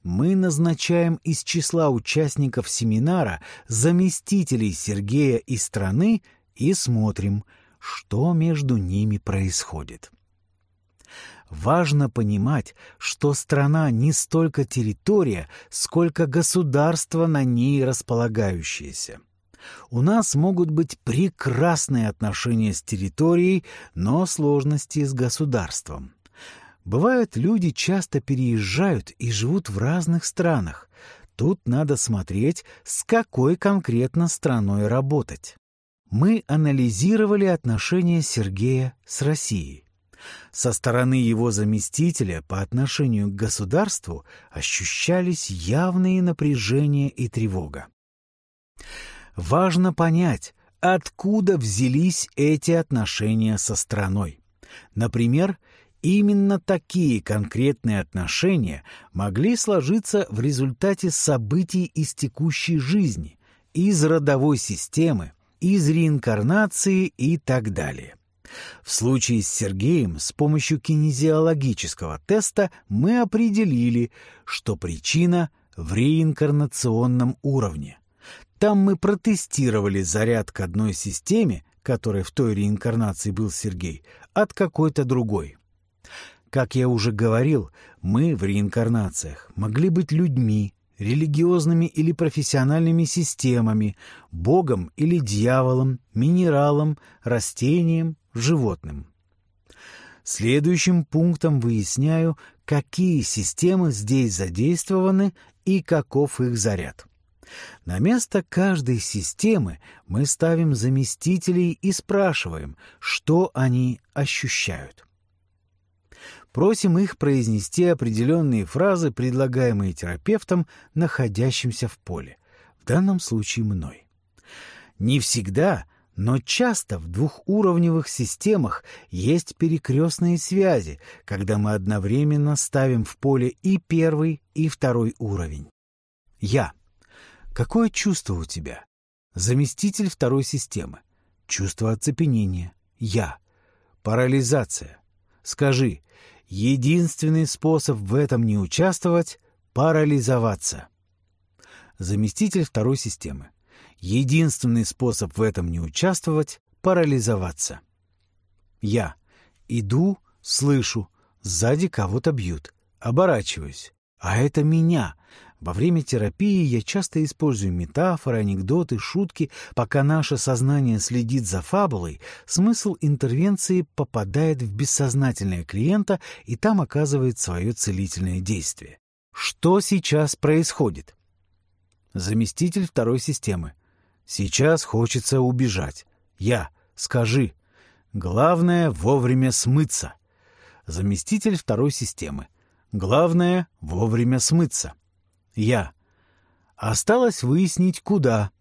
Мы назначаем из числа участников семинара заместителей Сергея и страны и смотрим, что между ними происходит. Важно понимать, что страна не столько территория, сколько государство на ней располагающееся. У нас могут быть прекрасные отношения с территорией, но сложности с государством. Бывает, люди часто переезжают и живут в разных странах. Тут надо смотреть, с какой конкретно страной работать. Мы анализировали отношения Сергея с Россией. Со стороны его заместителя по отношению к государству ощущались явные напряжения и тревога. Важно понять, откуда взялись эти отношения со страной. Например, именно такие конкретные отношения могли сложиться в результате событий из текущей жизни, из родовой системы, из реинкарнации и так далее. В случае с Сергеем с помощью кинезиологического теста мы определили, что причина в реинкарнационном уровне. Там мы протестировали заряд к одной системе, которой в той реинкарнации был Сергей, от какой-то другой. Как я уже говорил, мы в реинкарнациях могли быть людьми, религиозными или профессиональными системами, богом или дьяволом, минералом, растением, животным. Следующим пунктом выясняю, какие системы здесь задействованы и каков их заряд. На место каждой системы мы ставим заместителей и спрашиваем, что они ощущают. Просим их произнести определенные фразы, предлагаемые терапевтом, находящимся в поле, в данном случае мной. Не всегда, но часто в двухуровневых системах есть перекрестные связи, когда мы одновременно ставим в поле и первый, и второй уровень. Я. Какое чувство у тебя? Заместитель второй системы. Чувство оцепенения. Я. Парализация. Скажи, Единственный способ в этом не участвовать — парализоваться. Заместитель второй системы. Единственный способ в этом не участвовать — парализоваться. Я. Иду, слышу, сзади кого-то бьют. Оборачиваюсь. А это меня. Во время терапии я часто использую метафоры, анекдоты, шутки. Пока наше сознание следит за фабулой, смысл интервенции попадает в бессознательное клиента, и там оказывает свое целительное действие. Что сейчас происходит? Заместитель второй системы. Сейчас хочется убежать. Я. Скажи. Главное — вовремя смыться. Заместитель второй системы. Главное — вовремя смыться. Я. Осталось выяснить, куда.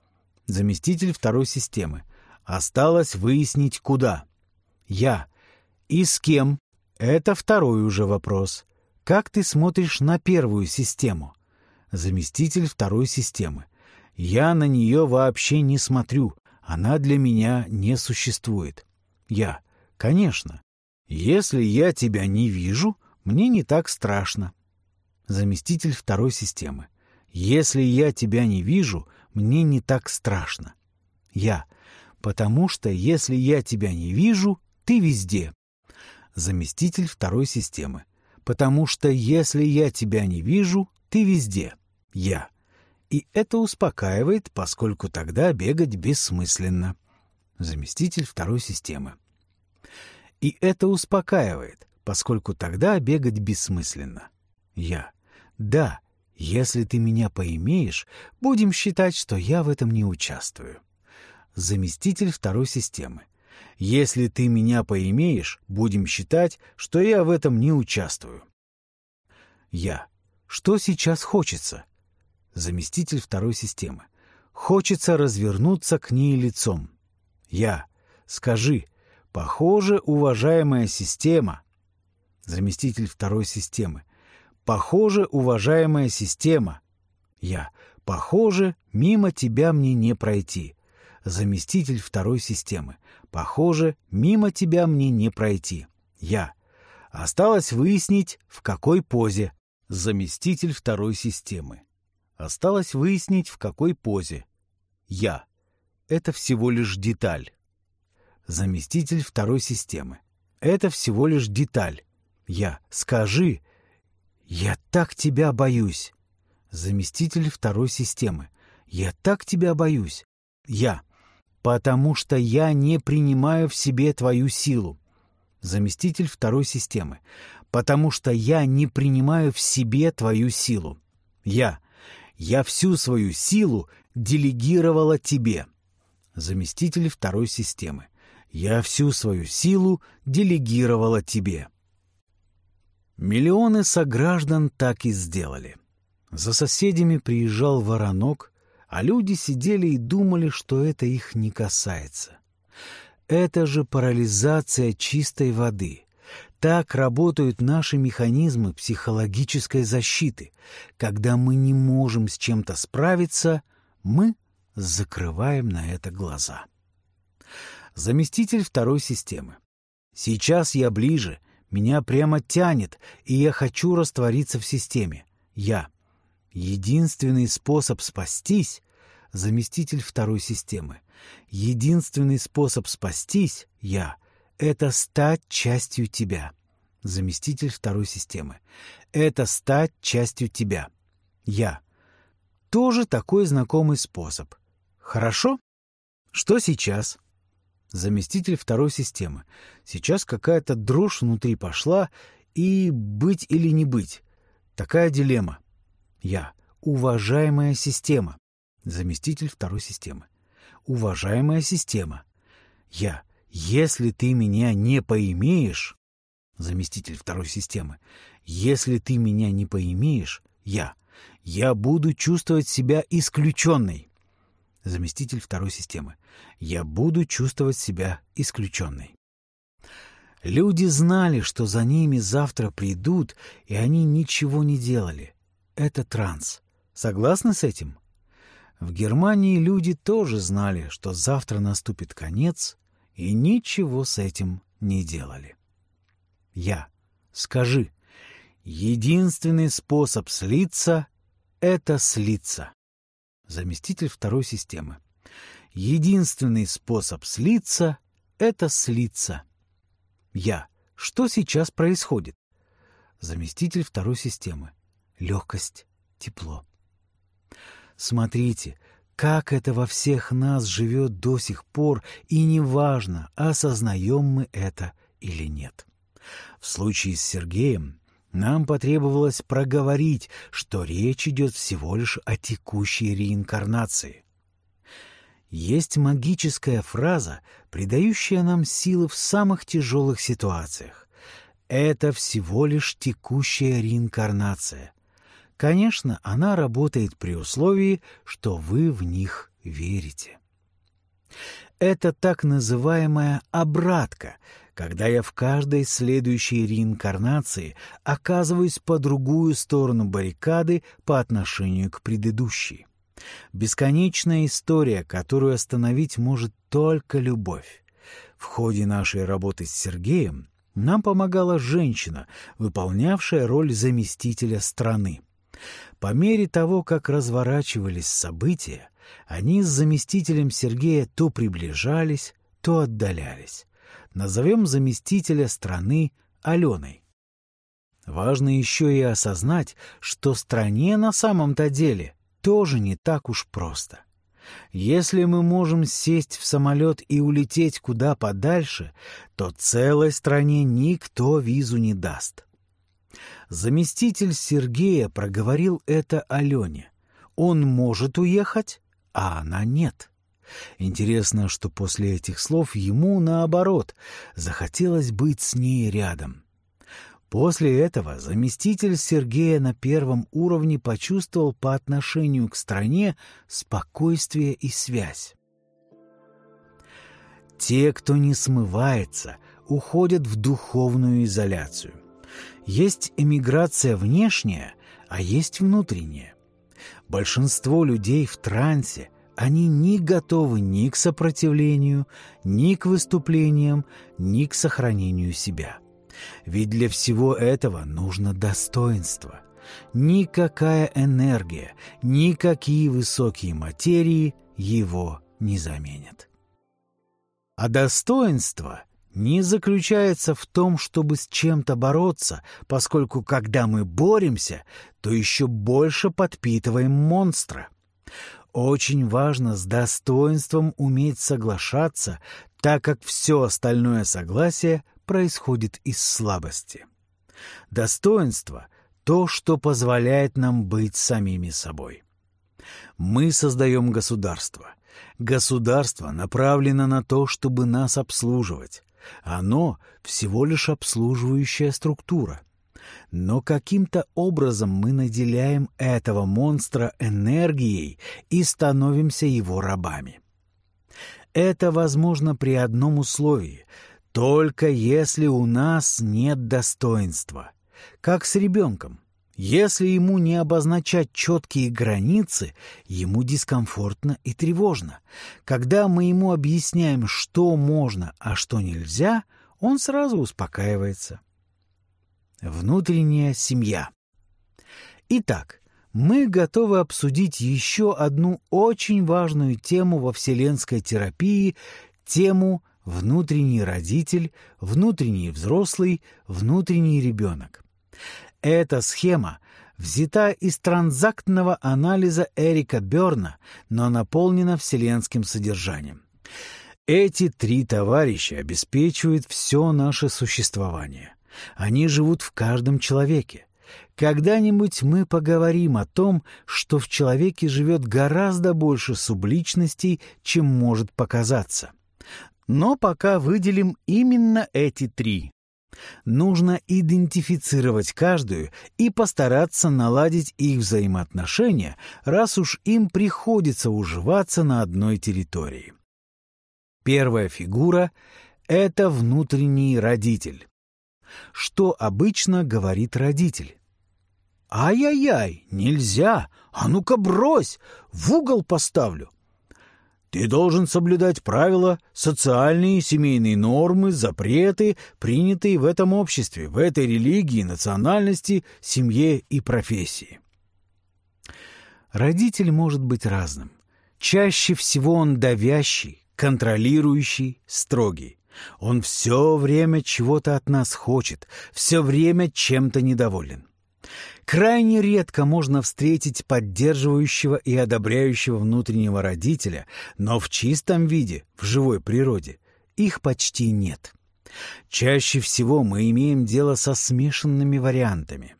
Заместитель второй системы. Осталось выяснить, куда. Я. И с кем? Это второй уже вопрос. Как ты смотришь на первую систему? Заместитель второй системы. Я на нее вообще не смотрю. Она для меня не существует. Я. Конечно. Если я тебя не вижу, мне не так страшно. Заместитель второй системы. Если я тебя не вижу, мне не так страшно. Я. Потому что если я тебя не вижу, ты везде. Заместитель второй системы. Потому что если я тебя не вижу, ты везде. Я. И это успокаивает, поскольку тогда бегать бессмысленно. Заместитель второй системы. И это успокаивает, поскольку тогда бегать бессмысленно. Я. Да, если ты меня поимеешь, будем считать, что я в этом не участвую. Заместитель второй системы. Если ты меня поимеешь, будем считать, что я в этом не участвую. Я. Что сейчас хочется? Заместитель второй системы. Хочется развернуться к ней лицом. Я. Скажи, похоже, уважаемая система. Заместитель второй системы. Похоже, уважаемая система. Я. Похоже, мимо тебя мне не пройти. Заместитель второй системы. Похоже, мимо тебя мне не пройти. Я. Осталось выяснить, в какой позе. Заместитель второй системы. Осталось выяснить, в какой позе. Я. Это всего лишь деталь. Заместитель второй системы. Это всего лишь деталь. Я. Скажи, «Я так тебя боюсь!» Заместитель второй системы. «Я так тебя боюсь!» Я. «Потому что я не принимаю в себе твою силу». Заместитель второй системы. «Потому что я не принимаю в себе твою силу». Я. «Я всю свою силу делегировала тебе». Заместитель второй системы. «Я всю свою силу делегировала тебе». Миллионы сограждан так и сделали. За соседями приезжал воронок, а люди сидели и думали, что это их не касается. Это же парализация чистой воды. Так работают наши механизмы психологической защиты. Когда мы не можем с чем-то справиться, мы закрываем на это глаза. Заместитель второй системы. Сейчас я ближе, меня прямо тянет, и я хочу раствориться в системе. Я. Единственный способ спастись — заместитель второй системы. Единственный способ спастись — я — это стать частью тебя. Заместитель второй системы. Это стать частью тебя. Я. Тоже такой знакомый способ. Хорошо? Что сейчас? Заместитель второй системы. Сейчас какая-то дрожь внутри пошла, и быть или не быть. Такая дилемма. Я. Уважаемая система. Заместитель второй системы. Уважаемая система. Я. Если ты меня не поимеешь... Заместитель второй системы. Если ты меня не поимеешь, я. Я буду чувствовать себя исключенной заместитель второй системы. Я буду чувствовать себя исключенной. Люди знали, что за ними завтра придут, и они ничего не делали. Это транс. Согласны с этим? В Германии люди тоже знали, что завтра наступит конец, и ничего с этим не делали. Я. Скажи. Единственный способ слиться — это слиться заместитель второй системы. Единственный способ слиться — это слиться. Я. Что сейчас происходит? Заместитель второй системы. Легкость, тепло. Смотрите, как это во всех нас живет до сих пор, и неважно, осознаем мы это или нет. В случае с Сергеем нам потребовалось проговорить, что речь идет всего лишь о текущей реинкарнации. Есть магическая фраза, придающая нам силы в самых тяжелых ситуациях. Это всего лишь текущая реинкарнация. Конечно, она работает при условии, что вы в них верите. Это так называемая обратка, когда я в каждой следующей реинкарнации оказываюсь по другую сторону баррикады по отношению к предыдущей. Бесконечная история, которую остановить может только любовь. В ходе нашей работы с Сергеем нам помогала женщина, выполнявшая роль заместителя страны. По мере того, как разворачивались события, они с заместителем Сергея то приближались, то отдалялись. Назовем заместителя страны Аленой. Важно еще и осознать, что стране на самом-то деле тоже не так уж просто. Если мы можем сесть в самолет и улететь куда подальше, то целой стране никто визу не даст. Заместитель Сергея проговорил это Алене. Он может уехать, а она нет. Интересно, что после этих слов ему, наоборот, захотелось быть с ней рядом. После этого заместитель Сергея на первом уровне почувствовал по отношению к стране спокойствие и связь. Те, кто не смывается, уходят в духовную изоляцию. Есть эмиграция внешняя, а есть внутренняя. Большинство людей в трансе – они не готовы ни к сопротивлению, ни к выступлениям, ни к сохранению себя. Ведь для всего этого нужно достоинство. Никакая энергия, никакие высокие материи его не заменят. А достоинство не заключается в том, чтобы с чем-то бороться, поскольку когда мы боремся, то еще больше подпитываем монстра. Очень важно с достоинством уметь соглашаться, так как все остальное согласие происходит из слабости. Достоинство — то, что позволяет нам быть самими собой. Мы создаем государство. Государство направлено на то, чтобы нас обслуживать. Оно — всего лишь обслуживающая структура. но каким-то образом мы наделяем этого монстра энергией и становимся его рабами. Это возможно при одном условии — только если у нас нет достоинства. Как с ребенком. Если ему не обозначать четкие границы, ему дискомфортно и тревожно. Когда мы ему объясняем, что можно, а что нельзя, он сразу успокаивается. Внутренняя семья. Итак, мы готовы обсудить еще одну очень важную тему во вселенской терапии, тему внутренний родитель, внутренний взрослый, внутренний ребенок. Эта схема взята из транзактного анализа Эрика Берна, но наполнена вселенским содержанием. Эти три товарища обеспечивают все наше существование. Они живут в каждом человеке. Когда-нибудь мы поговорим о том, что в человеке живет гораздо больше субличностей, чем может показаться. Но пока выделим именно эти три. Нужно идентифицировать каждую и постараться наладить их взаимоотношения, раз уж им приходится уживаться на одной территории. Первая фигура — это внутренний родитель. Что обычно говорит родитель? «Ай-яй-яй, нельзя! А ну-ка брось! В угол поставлю!» Ты должен соблюдать правила, социальные, семейные нормы, запреты, принятые в этом обществе, в этой религии, национальности, семье и профессии. Родитель может быть разным. Чаще всего он давящий, контролирующий, строгий. Он все время чего-то от нас хочет, все время чем-то недоволен. Крайне редко можно встретить поддерживающего и одобряющего внутреннего родителя, но в чистом виде, в живой природе, их почти нет. Чаще всего мы имеем дело со смешанными вариантами.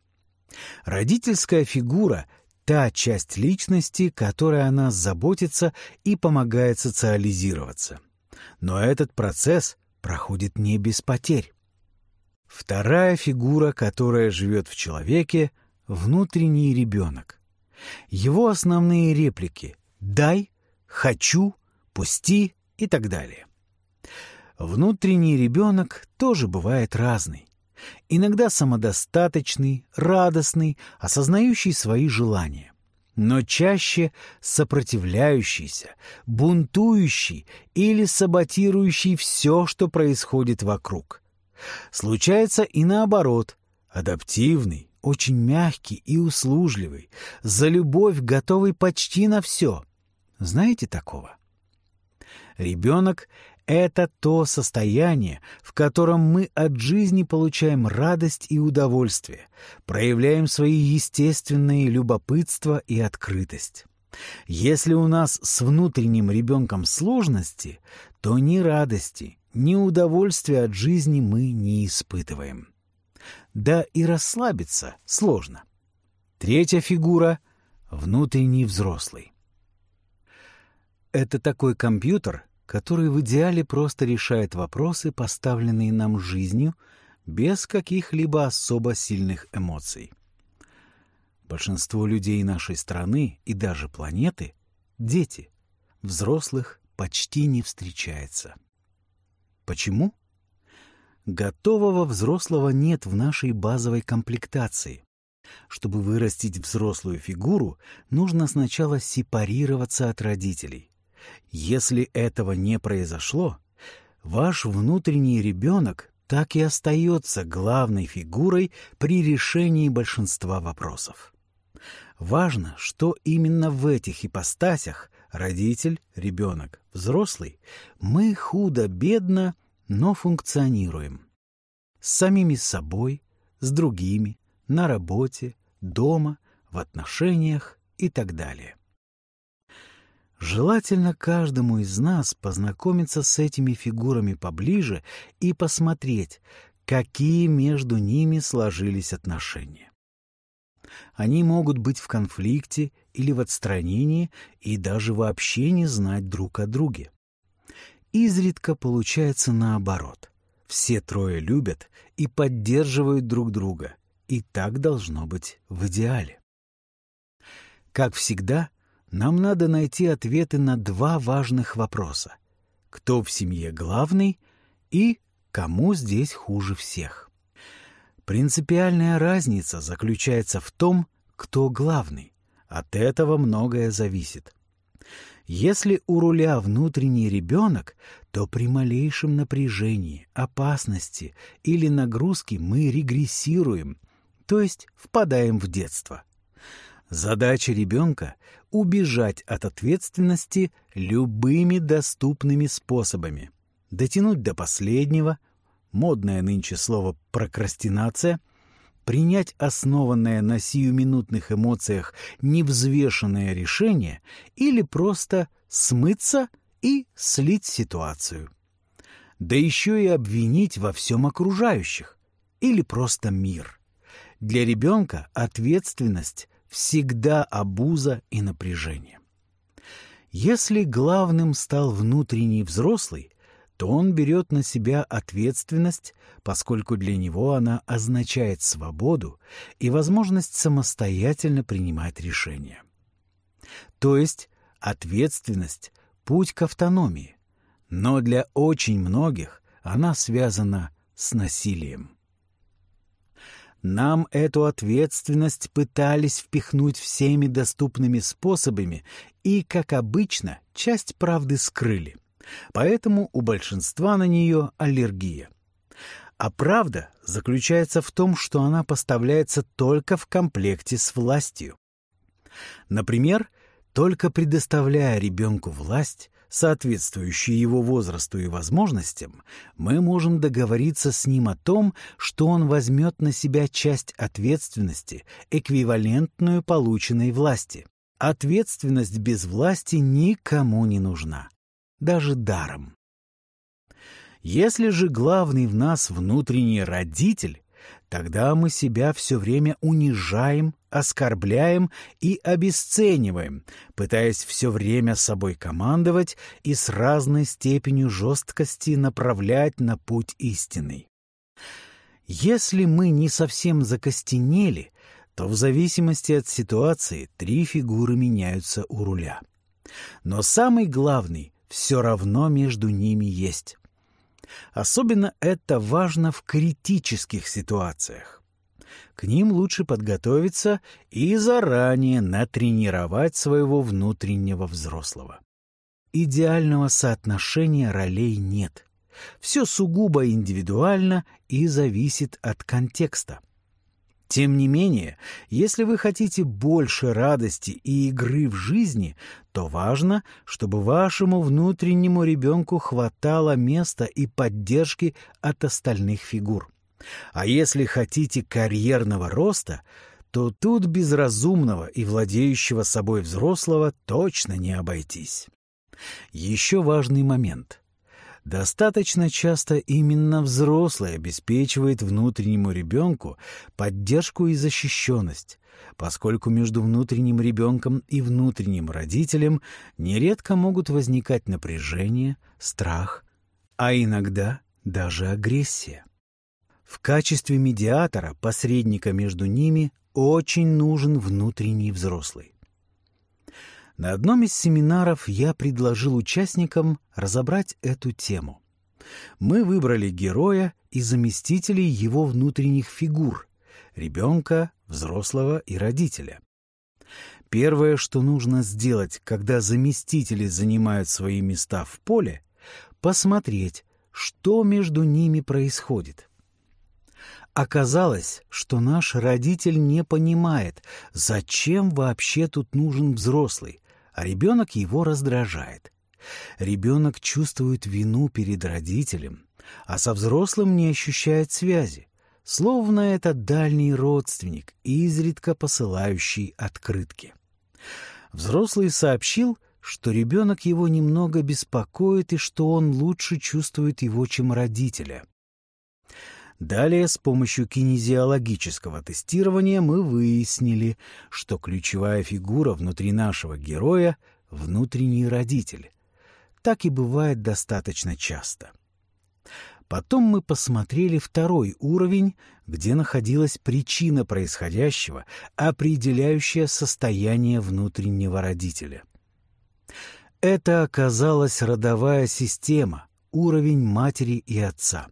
Родительская фигура — та часть личности, которая о нас заботится и помогает социализироваться. Но этот процесс проходит не без потерь. Вторая фигура, которая живет в человеке — внутренний ребенок. Его основные реплики «дай», «хочу», «пусти» и так далее. Внутренний ребенок тоже бывает разный. Иногда самодостаточный, радостный, осознающий свои желания. Но чаще сопротивляющийся, бунтующий или саботирующий все, что происходит вокруг. Случается и наоборот, адаптивный, очень мягкий и услужливый, за любовь готовый почти на все. Знаете такого? Ребенок — это то состояние, в котором мы от жизни получаем радость и удовольствие, проявляем свои естественные любопытство и открытость. Если у нас с внутренним ребенком сложности, то ни радости, ни удовольствия от жизни мы не испытываем да и расслабиться сложно. Третья фигура — внутренний взрослый. Это такой компьютер, который в идеале просто решает вопросы, поставленные нам жизнью, без каких-либо особо сильных эмоций. Большинство людей нашей страны и даже планеты — дети. Взрослых почти не встречается. Почему? Готового взрослого нет в нашей базовой комплектации. Чтобы вырастить взрослую фигуру, нужно сначала сепарироваться от родителей. Если этого не произошло, ваш внутренний ребенок так и остается главной фигурой при решении большинства вопросов. Важно, что именно в этих ипостасях родитель, ребенок, взрослый мы худо-бедно – но функционируем. С самими собой, с другими, на работе, дома, в отношениях и так далее. Желательно каждому из нас познакомиться с этими фигурами поближе и посмотреть, какие между ними сложились отношения. Они могут быть в конфликте или в отстранении и даже вообще не знать друг о друге. Изредка получается наоборот. Все трое любят и поддерживают друг друга. и так должно быть в идеале. Как всегда, нам надо найти ответы на два важных вопроса. Кто в семье главный и кому здесь хуже всех? Принципиальная разница заключается в том, кто главный. От этого многое зависит. Если у руля внутренний ребенок, то при малейшем напряжении, опасности или нагрузке мы регрессируем, то есть впадаем в детство. Задача ребенка — убежать от ответственности любыми доступными способами. Дотянуть до последнего, модное нынче слово «прокрастинация», принять основанное на сиюминутных эмоциях невзвешенное решение или просто смыться и слить ситуацию. Да еще и обвинить во всем окружающих или просто мир. Для ребенка ответственность всегда обуза и напряжение. Если главным стал внутренний взрослый, то он берет на себя ответственность, поскольку для него она означает свободу и возможность самостоятельно принимать решения. То есть ответственность – путь к автономии, но для очень многих она связана с насилием. Нам эту ответственность пытались впихнуть всеми доступными способами и, как обычно, часть правды скрыли. Поэтому у большинства на нее аллергия. А правда заключается в том, что она поставляется только в комплекте с властью. Например, только предоставляя ребенку власть, соответствующие его возрасту и возможностям, мы можем договориться с ним о том, что он возьмет на себя часть ответственности, эквивалентную полученной власти. Ответственность без власти никому не нужна, даже даром. Если же главный в нас внутренний родитель, Тогда мы себя все время унижаем, оскорбляем и обесцениваем, пытаясь все время собой командовать и с разной степенью жесткости направлять на путь истинный. Если мы не совсем закостенели, то в зависимости от ситуации три фигуры меняются у руля. Но самый главный все равно между ними есть. Особенно это важно в критических ситуациях. К ним лучше подготовиться и заранее натренировать своего внутреннего взрослого. Идеального соотношения ролей нет. Все сугубо индивидуально и зависит от контекста. Тем не менее, если вы хотите больше радости и игры в жизни, то важно, чтобы вашему внутреннему ребенку хватало места и поддержки от остальных фигур. А если хотите карьерного роста, то тут без разумного и владеющего собой взрослого точно не обойтись. Еще важный момент. Достаточно часто именно взрослый обеспечивает внутреннему ребенку поддержку и защищенность, поскольку между внутренним ребенком и внутренним родителем нередко могут возникать напряжение, страх, а иногда даже агрессия. В качестве медиатора, посредника между ними, очень нужен внутренний взрослый. На одном из семинаров я предложил участникам разобрать эту тему. Мы выбрали героя и заместителей его внутренних фигур — ребенка, взрослого и родителя. Первое, что нужно сделать, когда заместители занимают свои места в поле — посмотреть, что между ними происходит. Оказалось, что наш родитель не понимает, зачем вообще тут нужен взрослый, а ребенок его раздражает. Ребенок чувствует вину перед родителем, а со взрослым не ощущает связи, словно это дальний родственник, изредка посылающий открытки. Взрослый сообщил, что ребенок его немного беспокоит и что он лучше чувствует его, чем родителя. Далее с помощью кинезиологического тестирования мы выяснили, что ключевая фигура внутри нашего героя — внутренний родитель. Так и бывает достаточно часто. Потом мы посмотрели второй уровень, где находилась причина происходящего, определяющая состояние внутреннего родителя. Это оказалась родовая система, уровень матери и отца.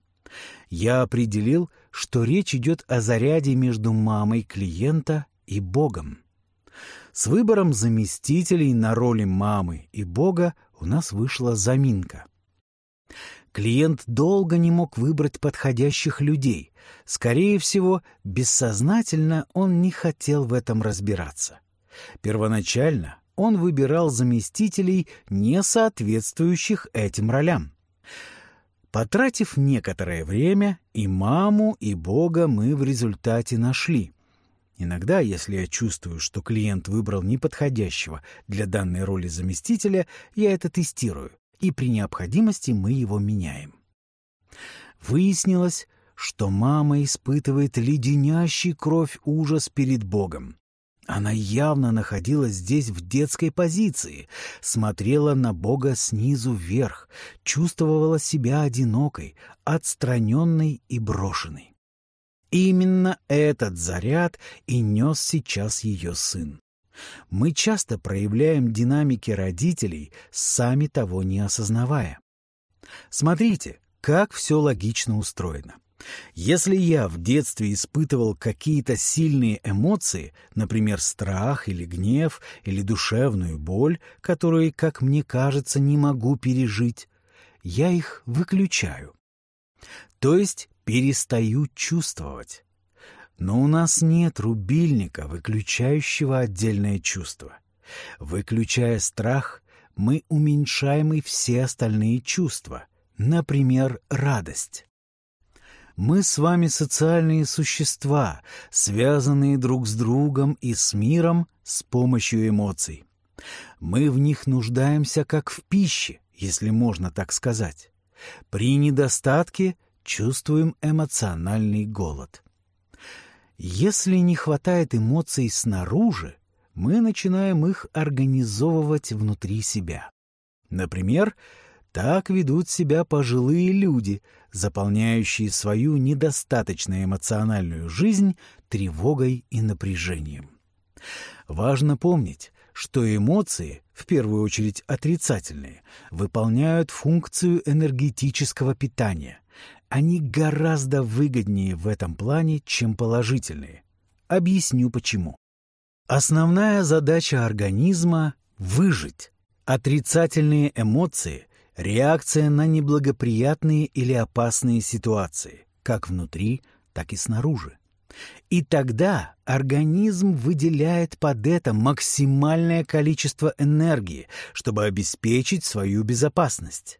Я определил, что речь идет о заряде между мамой клиента и Богом. С выбором заместителей на роли мамы и Бога у нас вышла заминка. Клиент долго не мог выбрать подходящих людей. Скорее всего, бессознательно он не хотел в этом разбираться. Первоначально он выбирал заместителей, не соответствующих этим ролям. Потратив некоторое время, и маму, и Бога мы в результате нашли. Иногда, если я чувствую, что клиент выбрал неподходящего для данной роли заместителя, я это тестирую, и при необходимости мы его меняем. Выяснилось, что мама испытывает леденящий кровь ужас перед Богом. Она явно находилась здесь в детской позиции, смотрела на Бога снизу вверх, чувствовала себя одинокой, отстраненной и брошенной. Именно этот заряд и нес сейчас ее сын. Мы часто проявляем динамики родителей, сами того не осознавая. Смотрите, как все логично устроено. Если я в детстве испытывал какие-то сильные эмоции, например, страх или гнев, или душевную боль, которые, как мне кажется, не могу пережить, я их выключаю. То есть перестаю чувствовать. Но у нас нет рубильника, выключающего отдельное чувство. Выключая страх, мы уменьшаем и все остальные чувства, например, радость. Мы с вами социальные существа, связанные друг с другом и с миром с помощью эмоций. Мы в них нуждаемся как в пище, если можно так сказать. При недостатке чувствуем эмоциональный голод. Если не хватает эмоций снаружи, мы начинаем их организовывать внутри себя. Например, так ведут себя пожилые люди, заполняющие свою недостаточно эмоциональную жизнь тревогой и напряжением. Важно помнить, что эмоции, в первую очередь отрицательные, выполняют функцию энергетического питания. Они гораздо выгоднее в этом плане, чем положительные. Объясню почему. Основная задача организма — выжить. Отрицательные эмоции реакция на неблагоприятные или опасные ситуации, как внутри, так и снаружи. И тогда организм выделяет под это максимальное количество энергии, чтобы обеспечить свою безопасность.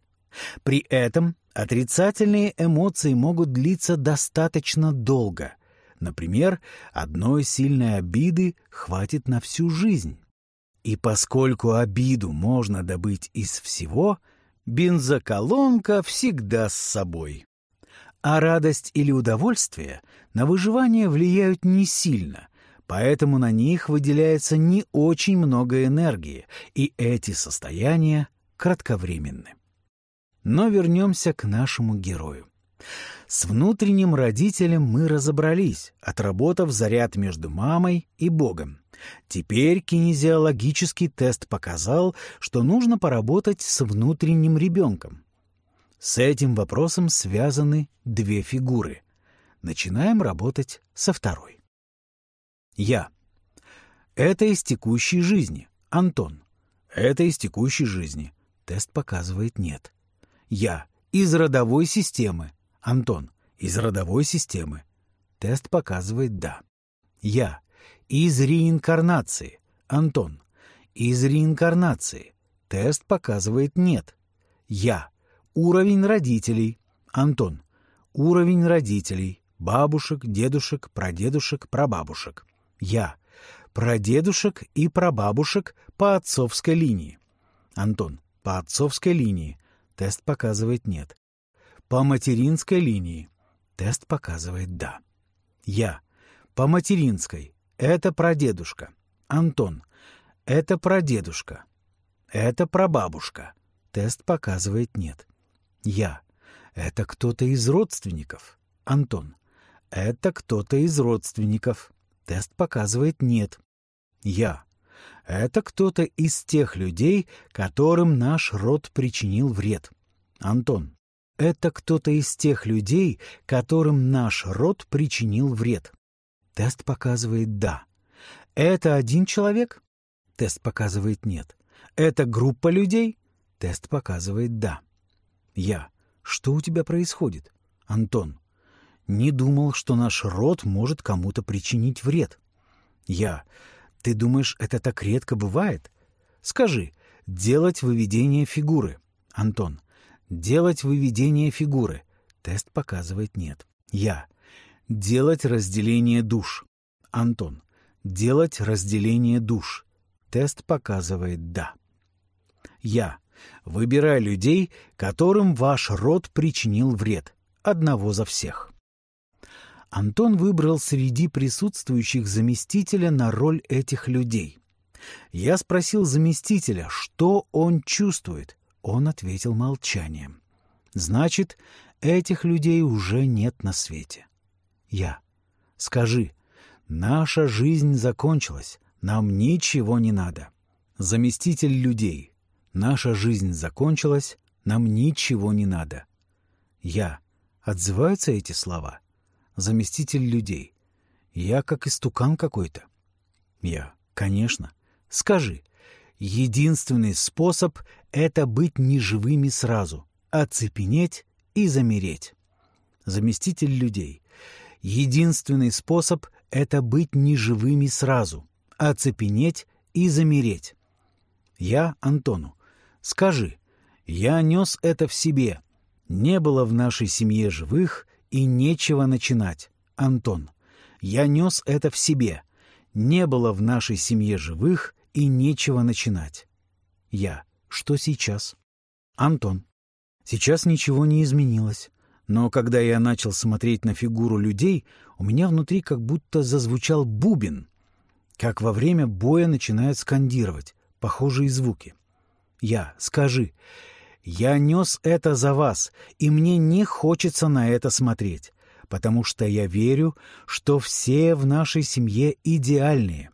При этом отрицательные эмоции могут длиться достаточно долго. Например, одной сильной обиды хватит на всю жизнь. И поскольку обиду можно добыть из всего – Бензоколонка всегда с собой. А радость или удовольствие на выживание влияют не сильно, поэтому на них выделяется не очень много энергии, и эти состояния кратковременны. Но вернемся к нашему герою. С внутренним родителем мы разобрались, отработав заряд между мамой и Богом. Теперь кинезиологический тест показал, что нужно поработать с внутренним ребенком. С этим вопросом связаны две фигуры. Начинаем работать со второй. Я. Это из текущей жизни. Антон. Это из текущей жизни. Тест показывает нет. Я. Из родовой системы. Антон. Из родовой системы. Тест показывает да. Я из реинкарнации. Антон. Из реинкарнации. Тест показывает нет. Я. Уровень родителей. Антон. Уровень родителей. Бабушек, дедушек, прадедушек, прабабушек. Я. Прадедушек и прабабушек по отцовской линии. Антон. По отцовской линии. Тест показывает нет. По материнской линии. Тест показывает да. Я. По материнской. Это прадедушка. Антон. Это прадедушка. Это прабабушка. Тест показывает нет. Я. Это кто-то из родственников. Антон. Это кто-то из родственников. Тест показывает нет. Я. Это кто-то из тех людей, которым наш род причинил вред. Антон. Это кто-то из тех людей, которым наш род причинил вред. Тест показывает «да». Это один человек? Тест показывает «нет». Это группа людей? Тест показывает «да». Я. Что у тебя происходит? Антон. Не думал, что наш род может кому-то причинить вред. Я. Ты думаешь, это так редко бывает? Скажи, делать выведение фигуры. Антон. Делать выведение фигуры. Тест показывает нет. Я. Делать разделение душ. Антон. Делать разделение душ. Тест показывает да. Я. Выбирай людей, которым ваш род причинил вред. Одного за всех. Антон выбрал среди присутствующих заместителя на роль этих людей. Я спросил заместителя, что он чувствует. Он ответил молчанием. Значит, этих людей уже нет на свете. Я. Скажи, наша жизнь закончилась, нам ничего не надо. Заместитель людей. Наша жизнь закончилась, нам ничего не надо. Я. Отзываются эти слова? Заместитель людей. Я как истукан какой-то. Я. Конечно. Скажи, Единственный способ — это быть неживыми сразу, оцепенеть и замереть. Заместитель людей. Единственный способ — это быть неживыми сразу, оцепенеть и замереть. Я Антону. Скажи, я нес это в себе. Не было в нашей семье живых, и нечего начинать. Антон. Я нес это в себе. Не было в нашей семье живых, и нечего начинать. Я. Что сейчас? Антон. Сейчас ничего не изменилось. Но когда я начал смотреть на фигуру людей, у меня внутри как будто зазвучал бубен, как во время боя начинают скандировать похожие звуки. Я. Скажи. Я нес это за вас, и мне не хочется на это смотреть, потому что я верю, что все в нашей семье идеальные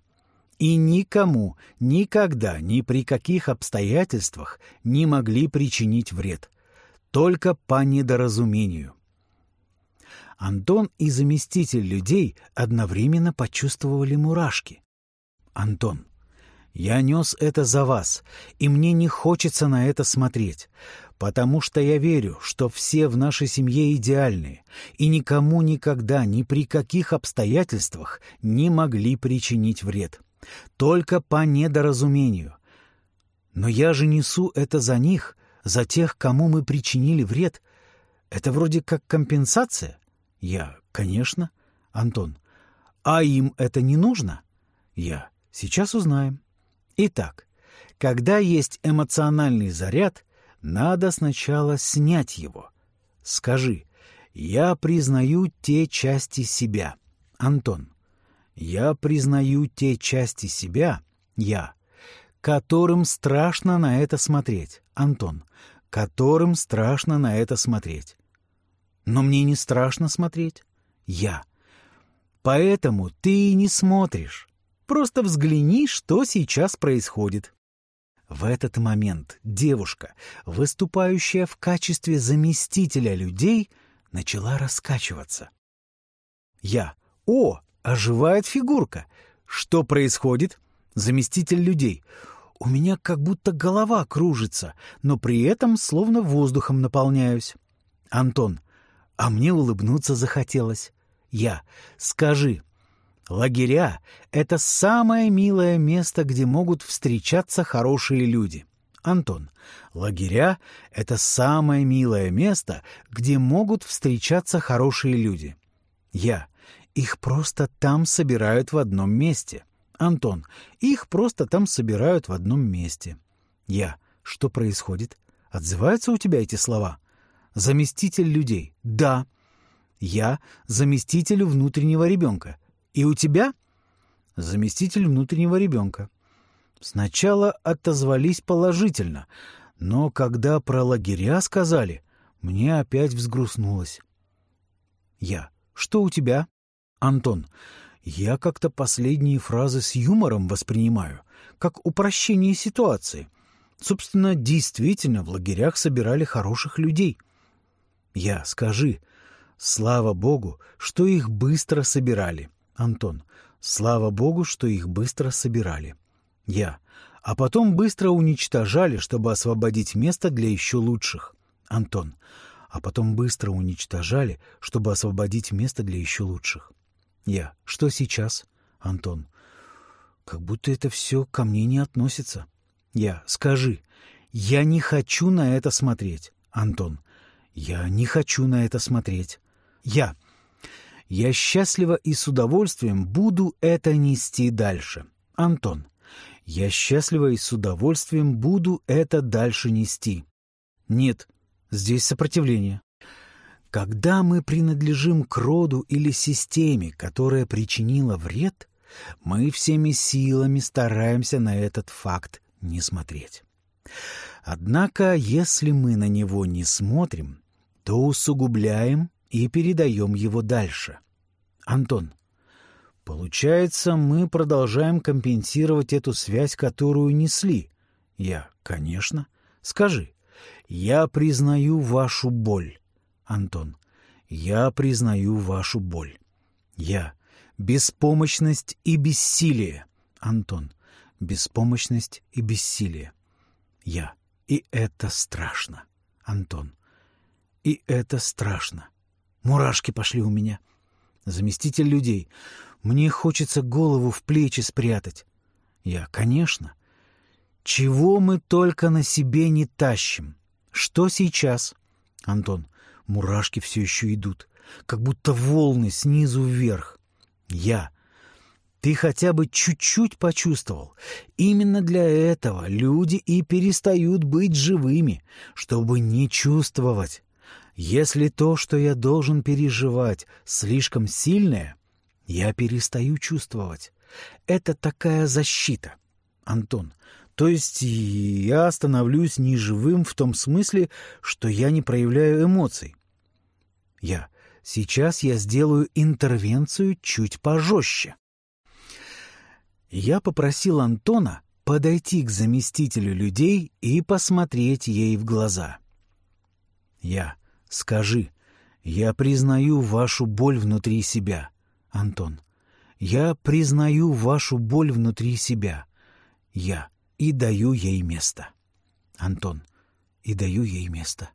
и никому никогда ни при каких обстоятельствах не могли причинить вред, только по недоразумению. Антон и заместитель людей одновременно почувствовали мурашки. «Антон, я нес это за вас, и мне не хочется на это смотреть, потому что я верю, что все в нашей семье идеальные, и никому никогда ни при каких обстоятельствах не могли причинить вред. Только по недоразумению. Но я же несу это за них, за тех, кому мы причинили вред. Это вроде как компенсация? Я, конечно. Антон. А им это не нужно? Я. Сейчас узнаем. Итак, когда есть эмоциональный заряд, надо сначала снять его. Скажи, я признаю те части себя. Антон. Я признаю те части себя, я, которым страшно на это смотреть, Антон, которым страшно на это смотреть. Но мне не страшно смотреть, я. Поэтому ты и не смотришь. Просто взгляни, что сейчас происходит. В этот момент девушка, выступающая в качестве заместителя людей, начала раскачиваться. Я. О, Оживает фигурка. Что происходит? Заместитель людей. У меня как будто голова кружится, но при этом словно воздухом наполняюсь. Антон. А мне улыбнуться захотелось. Я. Скажи. Лагеря — это самое милое место, где могут встречаться хорошие люди. Антон. Лагеря — это самое милое место, где могут встречаться хорошие люди. Я. Их просто там собирают в одном месте. Антон, их просто там собирают в одном месте. Я. Что происходит? Отзываются у тебя эти слова? Заместитель людей. Да. Я заместитель внутреннего ребенка. И у тебя? Заместитель внутреннего ребенка. Сначала отозвались положительно, но когда про лагеря сказали, Мне опять взгрустнулось. Я. Что у тебя? Антон. Я как-то последние фразы с юмором воспринимаю, как упрощение ситуации. Собственно, действительно, в лагерях собирали хороших людей. Я. Скажи. Слава богу, что их быстро собирали. Антон. Слава богу, что их быстро собирали. Я. А потом быстро уничтожали, чтобы освободить место для еще лучших. Антон. А потом быстро уничтожали, чтобы освободить место для еще лучших. Я. Что сейчас? Антон. Как будто это все ко мне не относится. Я. Скажи. Я не хочу на это смотреть. Антон. Я не хочу на это смотреть. Я. Я счастливо и с удовольствием буду это нести дальше. Антон. Я счастливо и с удовольствием буду это дальше нести. Нет, здесь сопротивление. Когда мы принадлежим к роду или системе, которая причинила вред, мы всеми силами стараемся на этот факт не смотреть. Однако, если мы на него не смотрим, то усугубляем и передаем его дальше. Антон, получается, мы продолжаем компенсировать эту связь, которую несли. Я, конечно. Скажи, я признаю вашу боль. Антон, я признаю вашу боль. Я, беспомощность и бессилие. Антон, беспомощность и бессилие. Я, и это страшно. Антон, и это страшно. Мурашки пошли у меня. Заместитель людей. Мне хочется голову в плечи спрятать. Я, конечно. Чего мы только на себе не тащим. Что сейчас? Антон. Мурашки все еще идут. Как будто волны снизу вверх. Я. Ты хотя бы чуть-чуть почувствовал. Именно для этого люди и перестают быть живыми, чтобы не чувствовать. Если то, что я должен переживать, слишком сильное, я перестаю чувствовать. Это такая защита. Антон, то есть я становлюсь неживым в том смысле, что я не проявляю эмоций. Я. Сейчас я сделаю интервенцию чуть пожестче. Я попросил Антона подойти к заместителю людей и посмотреть ей в глаза. Я. Скажи, я признаю вашу боль внутри себя. Антон. Я признаю вашу боль внутри себя. Я. И даю ей место. Антон. И даю ей место.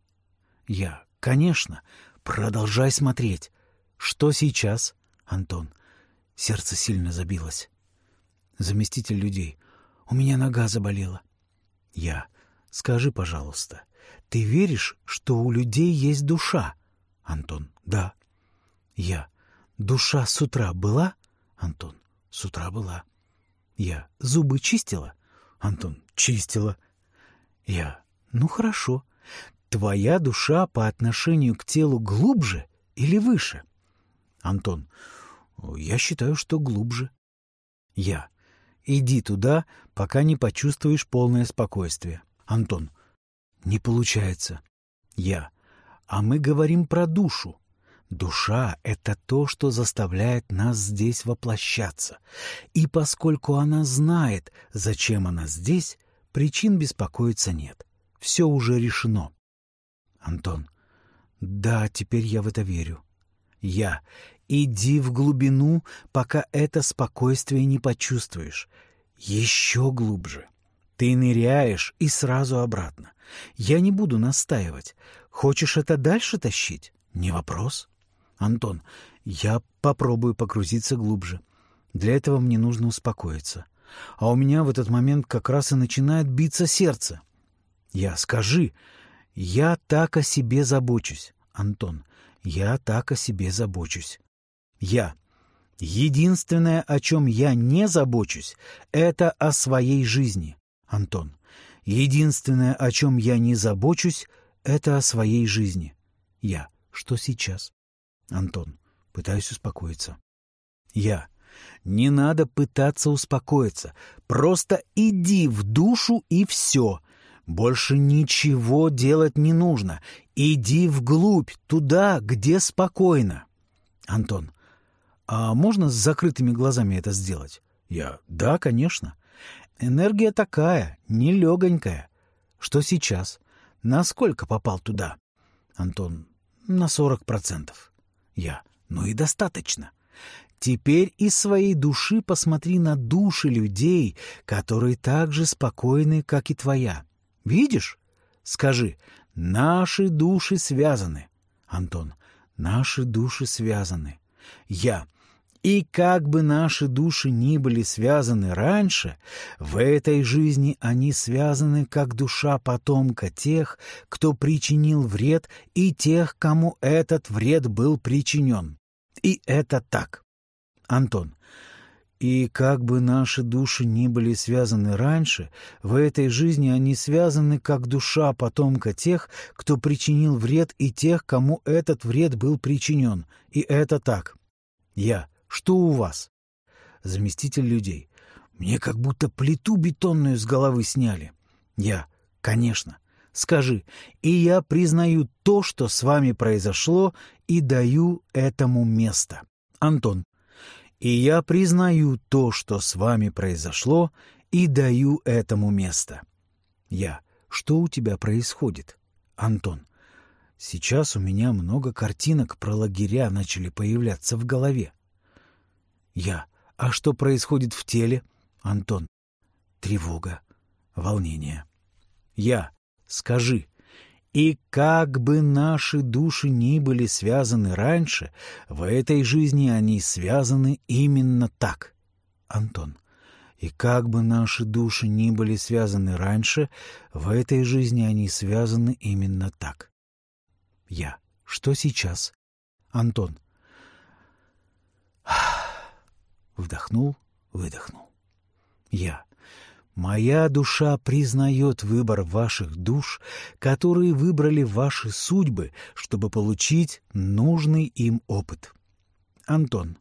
Я. Конечно. Продолжай смотреть. Что сейчас? Антон. Сердце сильно забилось. Заместитель людей. У меня нога заболела. Я. Скажи, пожалуйста, ты веришь, что у людей есть душа? Антон. Да. Я. Душа с утра была? Антон. С утра была. Я. Зубы чистила? Антон. Чистила. Я. Ну хорошо. Твоя душа по отношению к телу глубже или выше? Антон. Я считаю, что глубже. Я. Иди туда, пока не почувствуешь полное спокойствие. Антон. Не получается. Я. А мы говорим про душу. Душа — это то, что заставляет нас здесь воплощаться. И поскольку она знает, зачем она здесь, причин беспокоиться нет. Все уже решено. Антон. Да, теперь я в это верю. Я. Иди в глубину, пока это спокойствие не почувствуешь. Еще глубже. Ты ныряешь и сразу обратно. Я не буду настаивать. Хочешь это дальше тащить? Не вопрос. Антон, я попробую погрузиться глубже. Для этого мне нужно успокоиться. А у меня в этот момент как раз и начинает биться сердце. Я, скажи, я так о себе забочусь. Антон, я так о себе забочусь. Я. Единственное, о чем я не забочусь, это о своей жизни. Антон. Единственное, о чем я не забочусь, это о своей жизни. Я. Что сейчас? Антон. Пытаюсь успокоиться. Я. Не надо пытаться успокоиться. Просто иди в душу и все. Больше ничего делать не нужно. Иди вглубь, туда, где спокойно. Антон. А можно с закрытыми глазами это сделать? Я. Да, конечно. Энергия такая, нелегонькая. Что сейчас? Насколько попал туда? Антон. На сорок процентов. Я. Ну и достаточно. Теперь из своей души посмотри на души людей, которые так же спокойны, как и твоя. Видишь? Скажи, наши души связаны. Антон, наши души связаны. Я. И как бы наши души ни были связаны раньше, в этой жизни они связаны как душа потомка тех, кто причинил вред, и тех, кому этот вред был причинен. И это так. Антон. И как бы наши души ни были связаны раньше, в этой жизни они связаны как душа потомка тех, кто причинил вред, и тех, кому этот вред был причинен. И это так. Я. Что у вас? Заместитель людей. Мне как будто плиту бетонную с головы сняли. Я. Конечно. Скажи, и я признаю то, что с вами произошло, и даю этому место. Антон. И я признаю то, что с вами произошло, и даю этому место. Я. Что у тебя происходит? Антон. Сейчас у меня много картинок про лагеря начали появляться в голове. Я. А что происходит в теле? Антон. Тревога, волнение. Я. Скажи, и как бы наши души ни были связаны раньше, в этой жизни они связаны именно так. Антон. И как бы наши души ни были связаны раньше, в этой жизни они связаны именно так. Я. Что сейчас? Антон. Вдохнул, выдохнул. Я. Моя душа признает выбор ваших душ, которые выбрали ваши судьбы, чтобы получить нужный им опыт. Антон.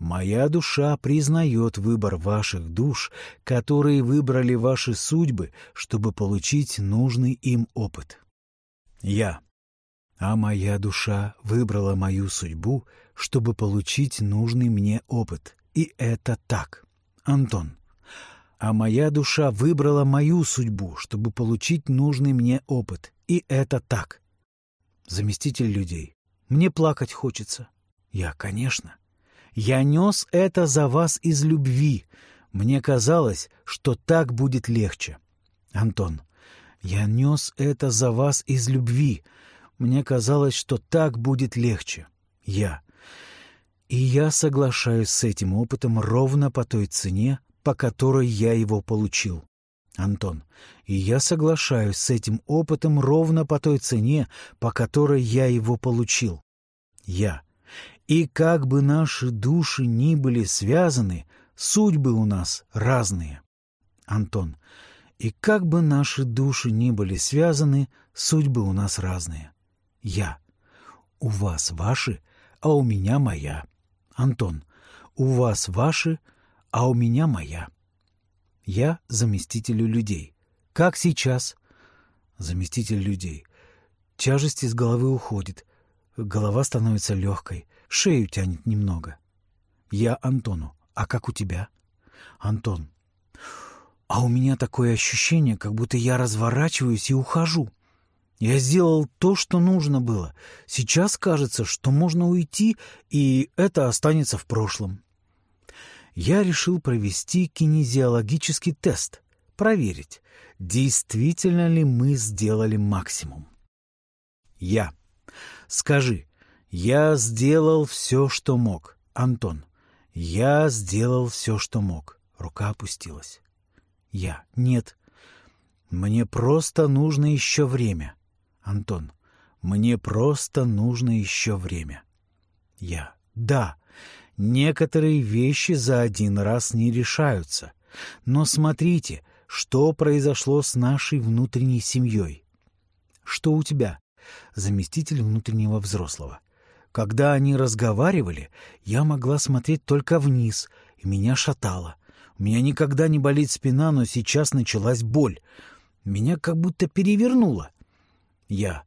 Моя душа признает выбор ваших душ, которые выбрали ваши судьбы, чтобы получить нужный им опыт. Я. А моя душа выбрала мою судьбу, чтобы получить нужный мне опыт. И это так. Антон а моя душа выбрала мою судьбу, чтобы получить нужный мне опыт. И это так. Заместитель людей. Мне плакать хочется. Я, конечно. Я нес это за вас из любви. Мне казалось, что так будет легче. Антон. Я нес это за вас из любви. Мне казалось, что так будет легче. Я. И я соглашаюсь с этим опытом ровно по той цене, по которой я его получил. Антон, и я соглашаюсь с этим опытом ровно по той цене, по которой я его получил. Я. И как бы наши души ни были связаны, судьбы у нас разные. Антон. И как бы наши души ни были связаны, судьбы у нас разные. Я. У вас ваши, а у меня моя. Антон. У вас ваши, а у меня моя. Я заместителю людей. Как сейчас? Заместитель людей. Тяжесть из головы уходит. Голова становится легкой. Шею тянет немного. Я Антону. А как у тебя? Антон. А у меня такое ощущение, как будто я разворачиваюсь и ухожу. Я сделал то, что нужно было. Сейчас кажется, что можно уйти, и это останется в прошлом я решил провести кинезиологический тест, проверить, действительно ли мы сделали максимум. Я. Скажи, я сделал все, что мог. Антон. Я сделал все, что мог. Рука опустилась. Я. Нет. Мне просто нужно еще время. Антон. Мне просто нужно еще время. Я. Да. Некоторые вещи за один раз не решаются. Но смотрите, что произошло с нашей внутренней семьей. Что у тебя? Заместитель внутреннего взрослого. Когда они разговаривали, я могла смотреть только вниз, и меня шатало. У меня никогда не болит спина, но сейчас началась боль. Меня как будто перевернуло. Я.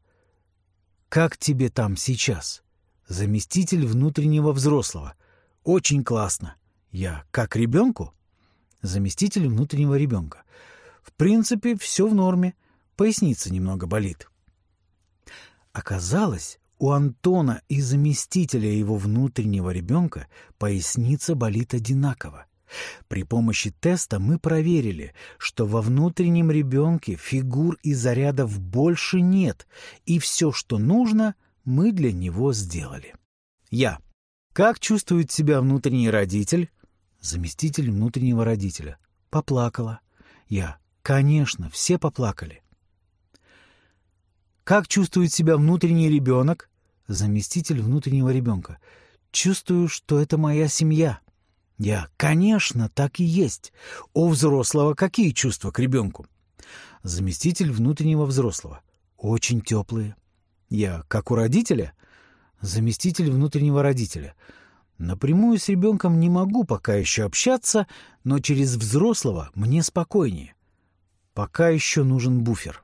Как тебе там сейчас? Заместитель внутреннего взрослого. Очень классно. Я. Как ребенку? Заместитель внутреннего ребенка. В принципе, все в норме. Поясница немного болит. Оказалось, у Антона и заместителя его внутреннего ребенка поясница болит одинаково. При помощи теста мы проверили, что во внутреннем ребенке фигур и зарядов больше нет, и все, что нужно, мы для него сделали. Я. Как чувствует себя внутренний родитель? Заместитель внутреннего родителя. Поплакала. Я. Конечно, все поплакали. Как чувствует себя внутренний ребенок? Заместитель внутреннего ребенка. Чувствую, что это моя семья. Я, конечно, так и есть. У взрослого какие чувства к ребенку? Заместитель внутреннего взрослого. Очень теплые. Я, как у родителя? Заместитель внутреннего родителя. Напрямую с ребенком не могу пока еще общаться, но через взрослого мне спокойнее. Пока еще нужен буфер.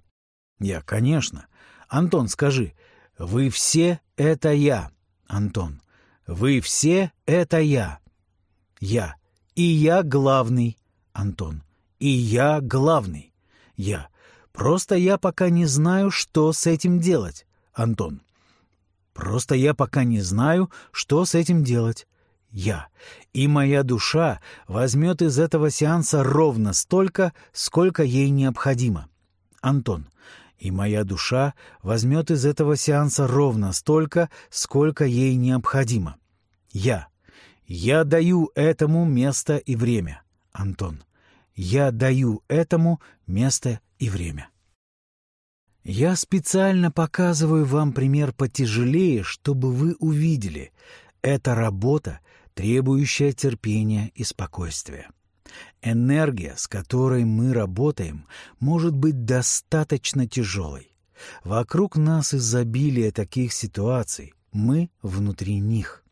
Я, конечно. Антон, скажи, вы все — это я. Антон, вы все — это я. Я. И я главный. Антон. И я главный. Я. Просто я пока не знаю, что с этим делать. Антон. Просто я пока не знаю, что с этим делать. Я. И моя душа возьмет из этого сеанса ровно столько, сколько ей необходимо. Антон и моя душа возьмет из этого сеанса ровно столько, сколько ей необходимо. Я. Я даю этому место и время. Антон. Я даю этому место и время. Я специально показываю вам пример потяжелее, чтобы вы увидели. Это работа, требующая терпения и спокойствия. Энергия, с которой мы работаем, может быть достаточно тяжелой. Вокруг нас изобилие таких ситуаций, мы внутри них.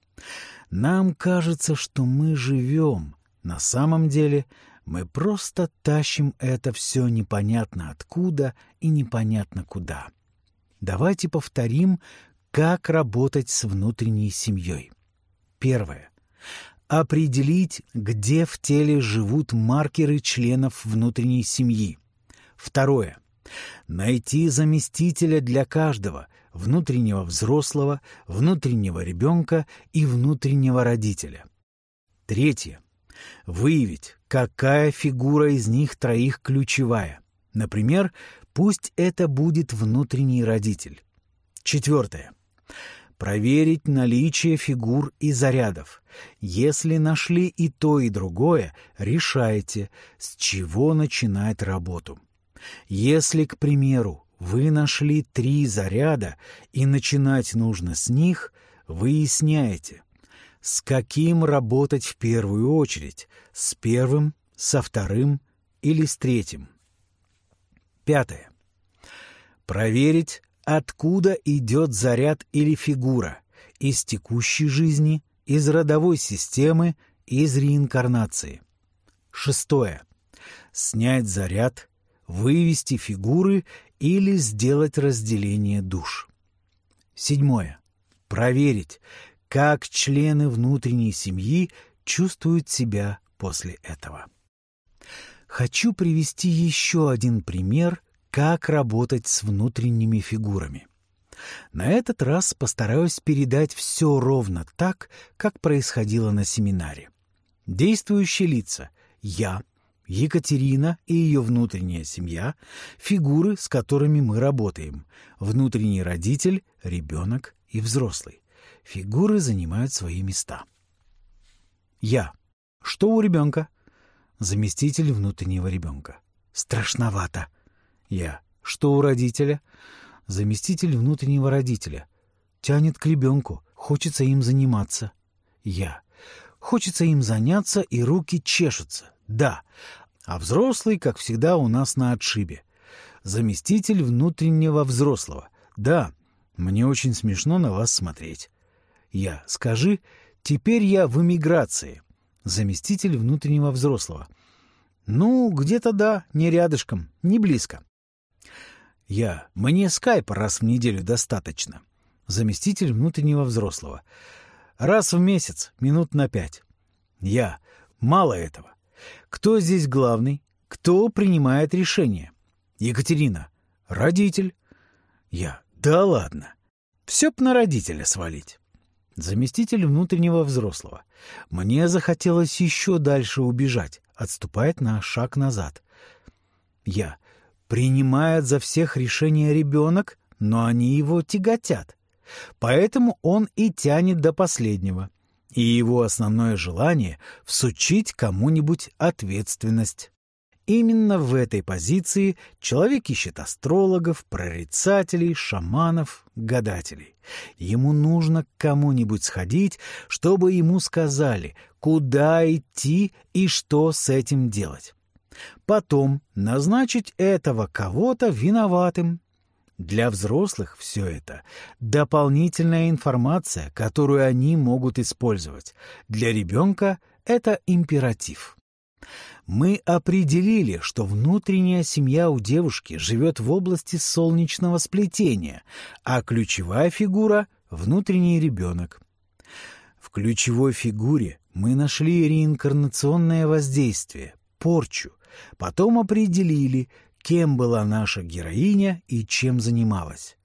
Нам кажется, что мы живем. На самом деле мы просто тащим это все непонятно откуда и непонятно куда. Давайте повторим, как работать с внутренней семьей. Первое определить, где в теле живут маркеры членов внутренней семьи. Второе. Найти заместителя для каждого – внутреннего взрослого, внутреннего ребенка и внутреннего родителя. Третье. Выявить, какая фигура из них троих ключевая. Например, пусть это будет внутренний родитель. Четвертое проверить наличие фигур и зарядов. Если нашли и то, и другое, решайте, с чего начинать работу. Если, к примеру, вы нашли три заряда и начинать нужно с них, выясняете, с каким работать в первую очередь, с первым, со вторым или с третьим. Пятое. Проверить, откуда идет заряд или фигура, из текущей жизни, из родовой системы, из реинкарнации. Шестое. Снять заряд, вывести фигуры или сделать разделение душ. Седьмое. Проверить, как члены внутренней семьи чувствуют себя после этого. Хочу привести еще один пример как работать с внутренними фигурами. На этот раз постараюсь передать все ровно так, как происходило на семинаре. Действующие лица — я, Екатерина и ее внутренняя семья, фигуры, с которыми мы работаем, внутренний родитель, ребенок и взрослый. Фигуры занимают свои места. Я. Что у ребенка? Заместитель внутреннего ребенка. Страшновато. Я. Что у родителя? Заместитель внутреннего родителя. Тянет к ребенку. Хочется им заниматься. Я. Хочется им заняться, и руки чешутся. Да. А взрослый, как всегда, у нас на отшибе. Заместитель внутреннего взрослого. Да. Мне очень смешно на вас смотреть. Я. Скажи, теперь я в эмиграции. Заместитель внутреннего взрослого. Ну, где-то да, не рядышком, не близко. Я. Мне скайпа раз в неделю достаточно. Заместитель внутреннего взрослого. Раз в месяц, минут на пять. Я. Мало этого. Кто здесь главный? Кто принимает решение? Екатерина. Родитель. Я. Да ладно. Все б на родителя свалить. Заместитель внутреннего взрослого. Мне захотелось еще дальше убежать. Отступает на шаг назад. Я. Принимает за всех решение ребенок, но они его тяготят. Поэтому он и тянет до последнего. И его основное желание — всучить кому-нибудь ответственность. Именно в этой позиции человек ищет астрологов, прорицателей, шаманов, гадателей. Ему нужно к кому-нибудь сходить, чтобы ему сказали, куда идти и что с этим делать. Потом назначить этого кого-то виноватым. Для взрослых все это — дополнительная информация, которую они могут использовать. Для ребенка это императив. Мы определили, что внутренняя семья у девушки живет в области солнечного сплетения, а ключевая фигура — внутренний ребенок. В ключевой фигуре мы нашли реинкарнационное воздействие, порчу, потом определили, кем была наша героиня и чем занималась.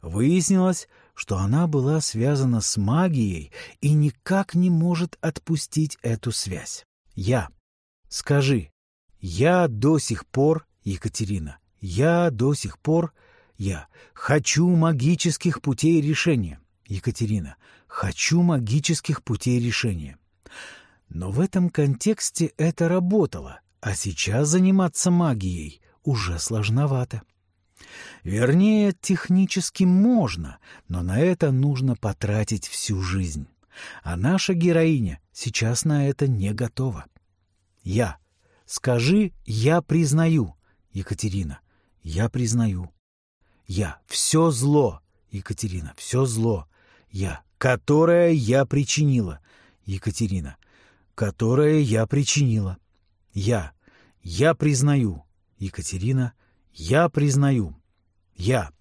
Выяснилось, что она была связана с магией и никак не может отпустить эту связь. Я — Скажи, я до сих пор, Екатерина, я до сих пор, я хочу магических путей решения. Екатерина, хочу магических путей решения. Но в этом контексте это работало, а сейчас заниматься магией уже сложновато. Вернее, технически можно, но на это нужно потратить всю жизнь. А наша героиня сейчас на это не готова. Я. Скажи «я признаю», Екатерина. Я признаю. Я. Все зло, Екатерина. Все зло. Я. Которое я причинила, Екатерина. Которое я причинила. Я. Я признаю, Екатерина. Я признаю. Я.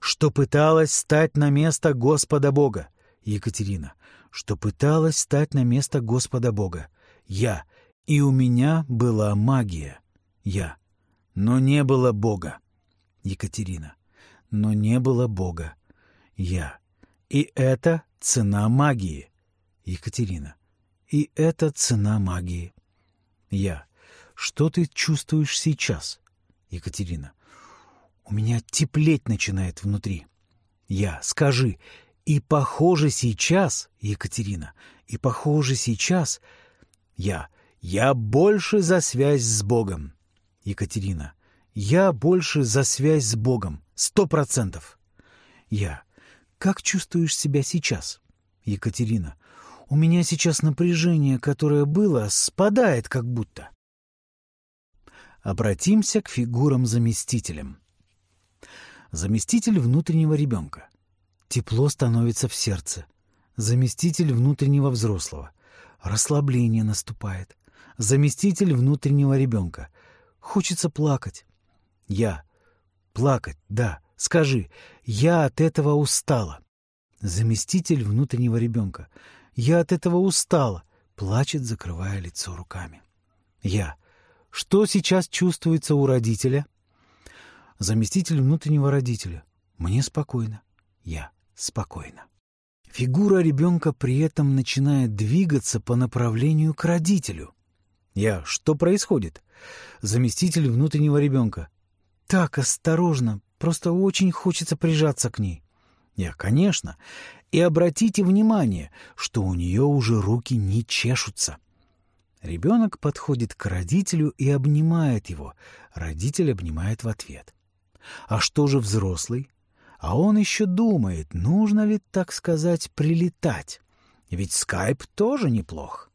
Что пыталась стать на место Господа Бога, Екатерина. Что пыталась стать на место Господа Бога. Я. И у меня была магия. Я. Но не было Бога. Екатерина. Но не было Бога. Я. И это цена магии. Екатерина. И это цена магии. Я. Что ты чувствуешь сейчас? Екатерина. У меня теплеть начинает внутри. Я. Скажи. И похоже сейчас, Екатерина, и похоже сейчас. Я. Я больше за связь с Богом. Екатерина. Я больше за связь с Богом. Сто процентов. Я. Как чувствуешь себя сейчас? Екатерина. У меня сейчас напряжение, которое было, спадает как будто. Обратимся к фигурам-заместителям. Заместитель внутреннего ребенка. Тепло становится в сердце. Заместитель внутреннего взрослого. Расслабление наступает заместитель внутреннего ребенка. Хочется плакать. Я. Плакать, да. Скажи, я от этого устала. Заместитель внутреннего ребенка. Я от этого устала. Плачет, закрывая лицо руками. Я. Что сейчас чувствуется у родителя? Заместитель внутреннего родителя. Мне спокойно. Я. Спокойно. Фигура ребенка при этом начинает двигаться по направлению к родителю. Я. Что происходит? Заместитель внутреннего ребенка. Так, осторожно. Просто очень хочется прижаться к ней. Я. Конечно. И обратите внимание, что у нее уже руки не чешутся. Ребенок подходит к родителю и обнимает его. Родитель обнимает в ответ. А что же взрослый? А он еще думает, нужно ли, так сказать, прилетать. Ведь скайп тоже неплох.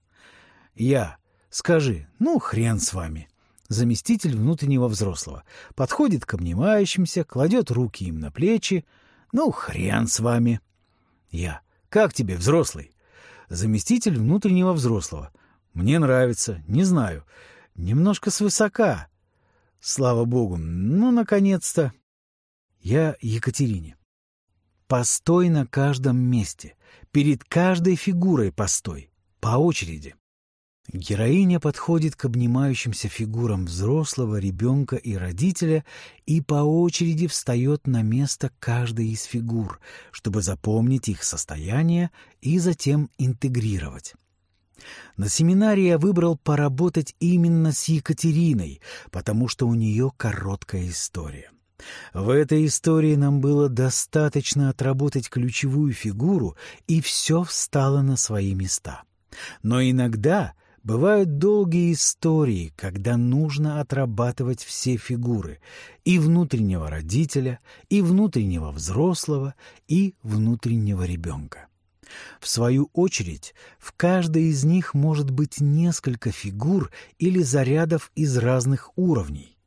Я. Скажи, ну, хрен с вами. Заместитель внутреннего взрослого. Подходит к обнимающимся, кладет руки им на плечи. Ну, хрен с вами. Я. Как тебе, взрослый? Заместитель внутреннего взрослого. Мне нравится, не знаю. Немножко свысока. Слава богу, ну, наконец-то. я Екатерине. Постой на каждом месте, перед каждой фигурой постой, по очереди. Героиня подходит к обнимающимся фигурам взрослого, ребенка и родителя и по очереди встает на место каждой из фигур, чтобы запомнить их состояние и затем интегрировать. На семинаре я выбрал поработать именно с Екатериной, потому что у нее короткая история. В этой истории нам было достаточно отработать ключевую фигуру, и все встало на свои места. Но иногда бывают долгие истории, когда нужно отрабатывать все фигуры — и внутреннего родителя, и внутреннего взрослого, и внутреннего ребенка. В свою очередь, в каждой из них может быть несколько фигур или зарядов из разных уровней.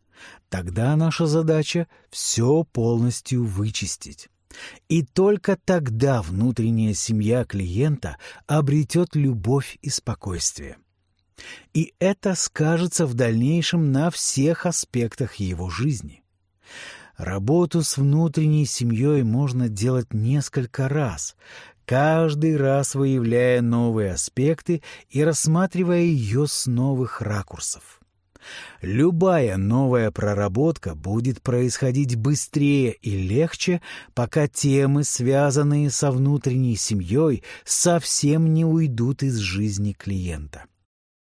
Тогда наша задача — все полностью вычистить. И только тогда внутренняя семья клиента обретет любовь и спокойствие. И это скажется в дальнейшем на всех аспектах его жизни. Работу с внутренней семьей можно делать несколько раз, каждый раз выявляя новые аспекты и рассматривая ее с новых ракурсов. Любая новая проработка будет происходить быстрее и легче, пока темы, связанные со внутренней семьей, совсем не уйдут из жизни клиента.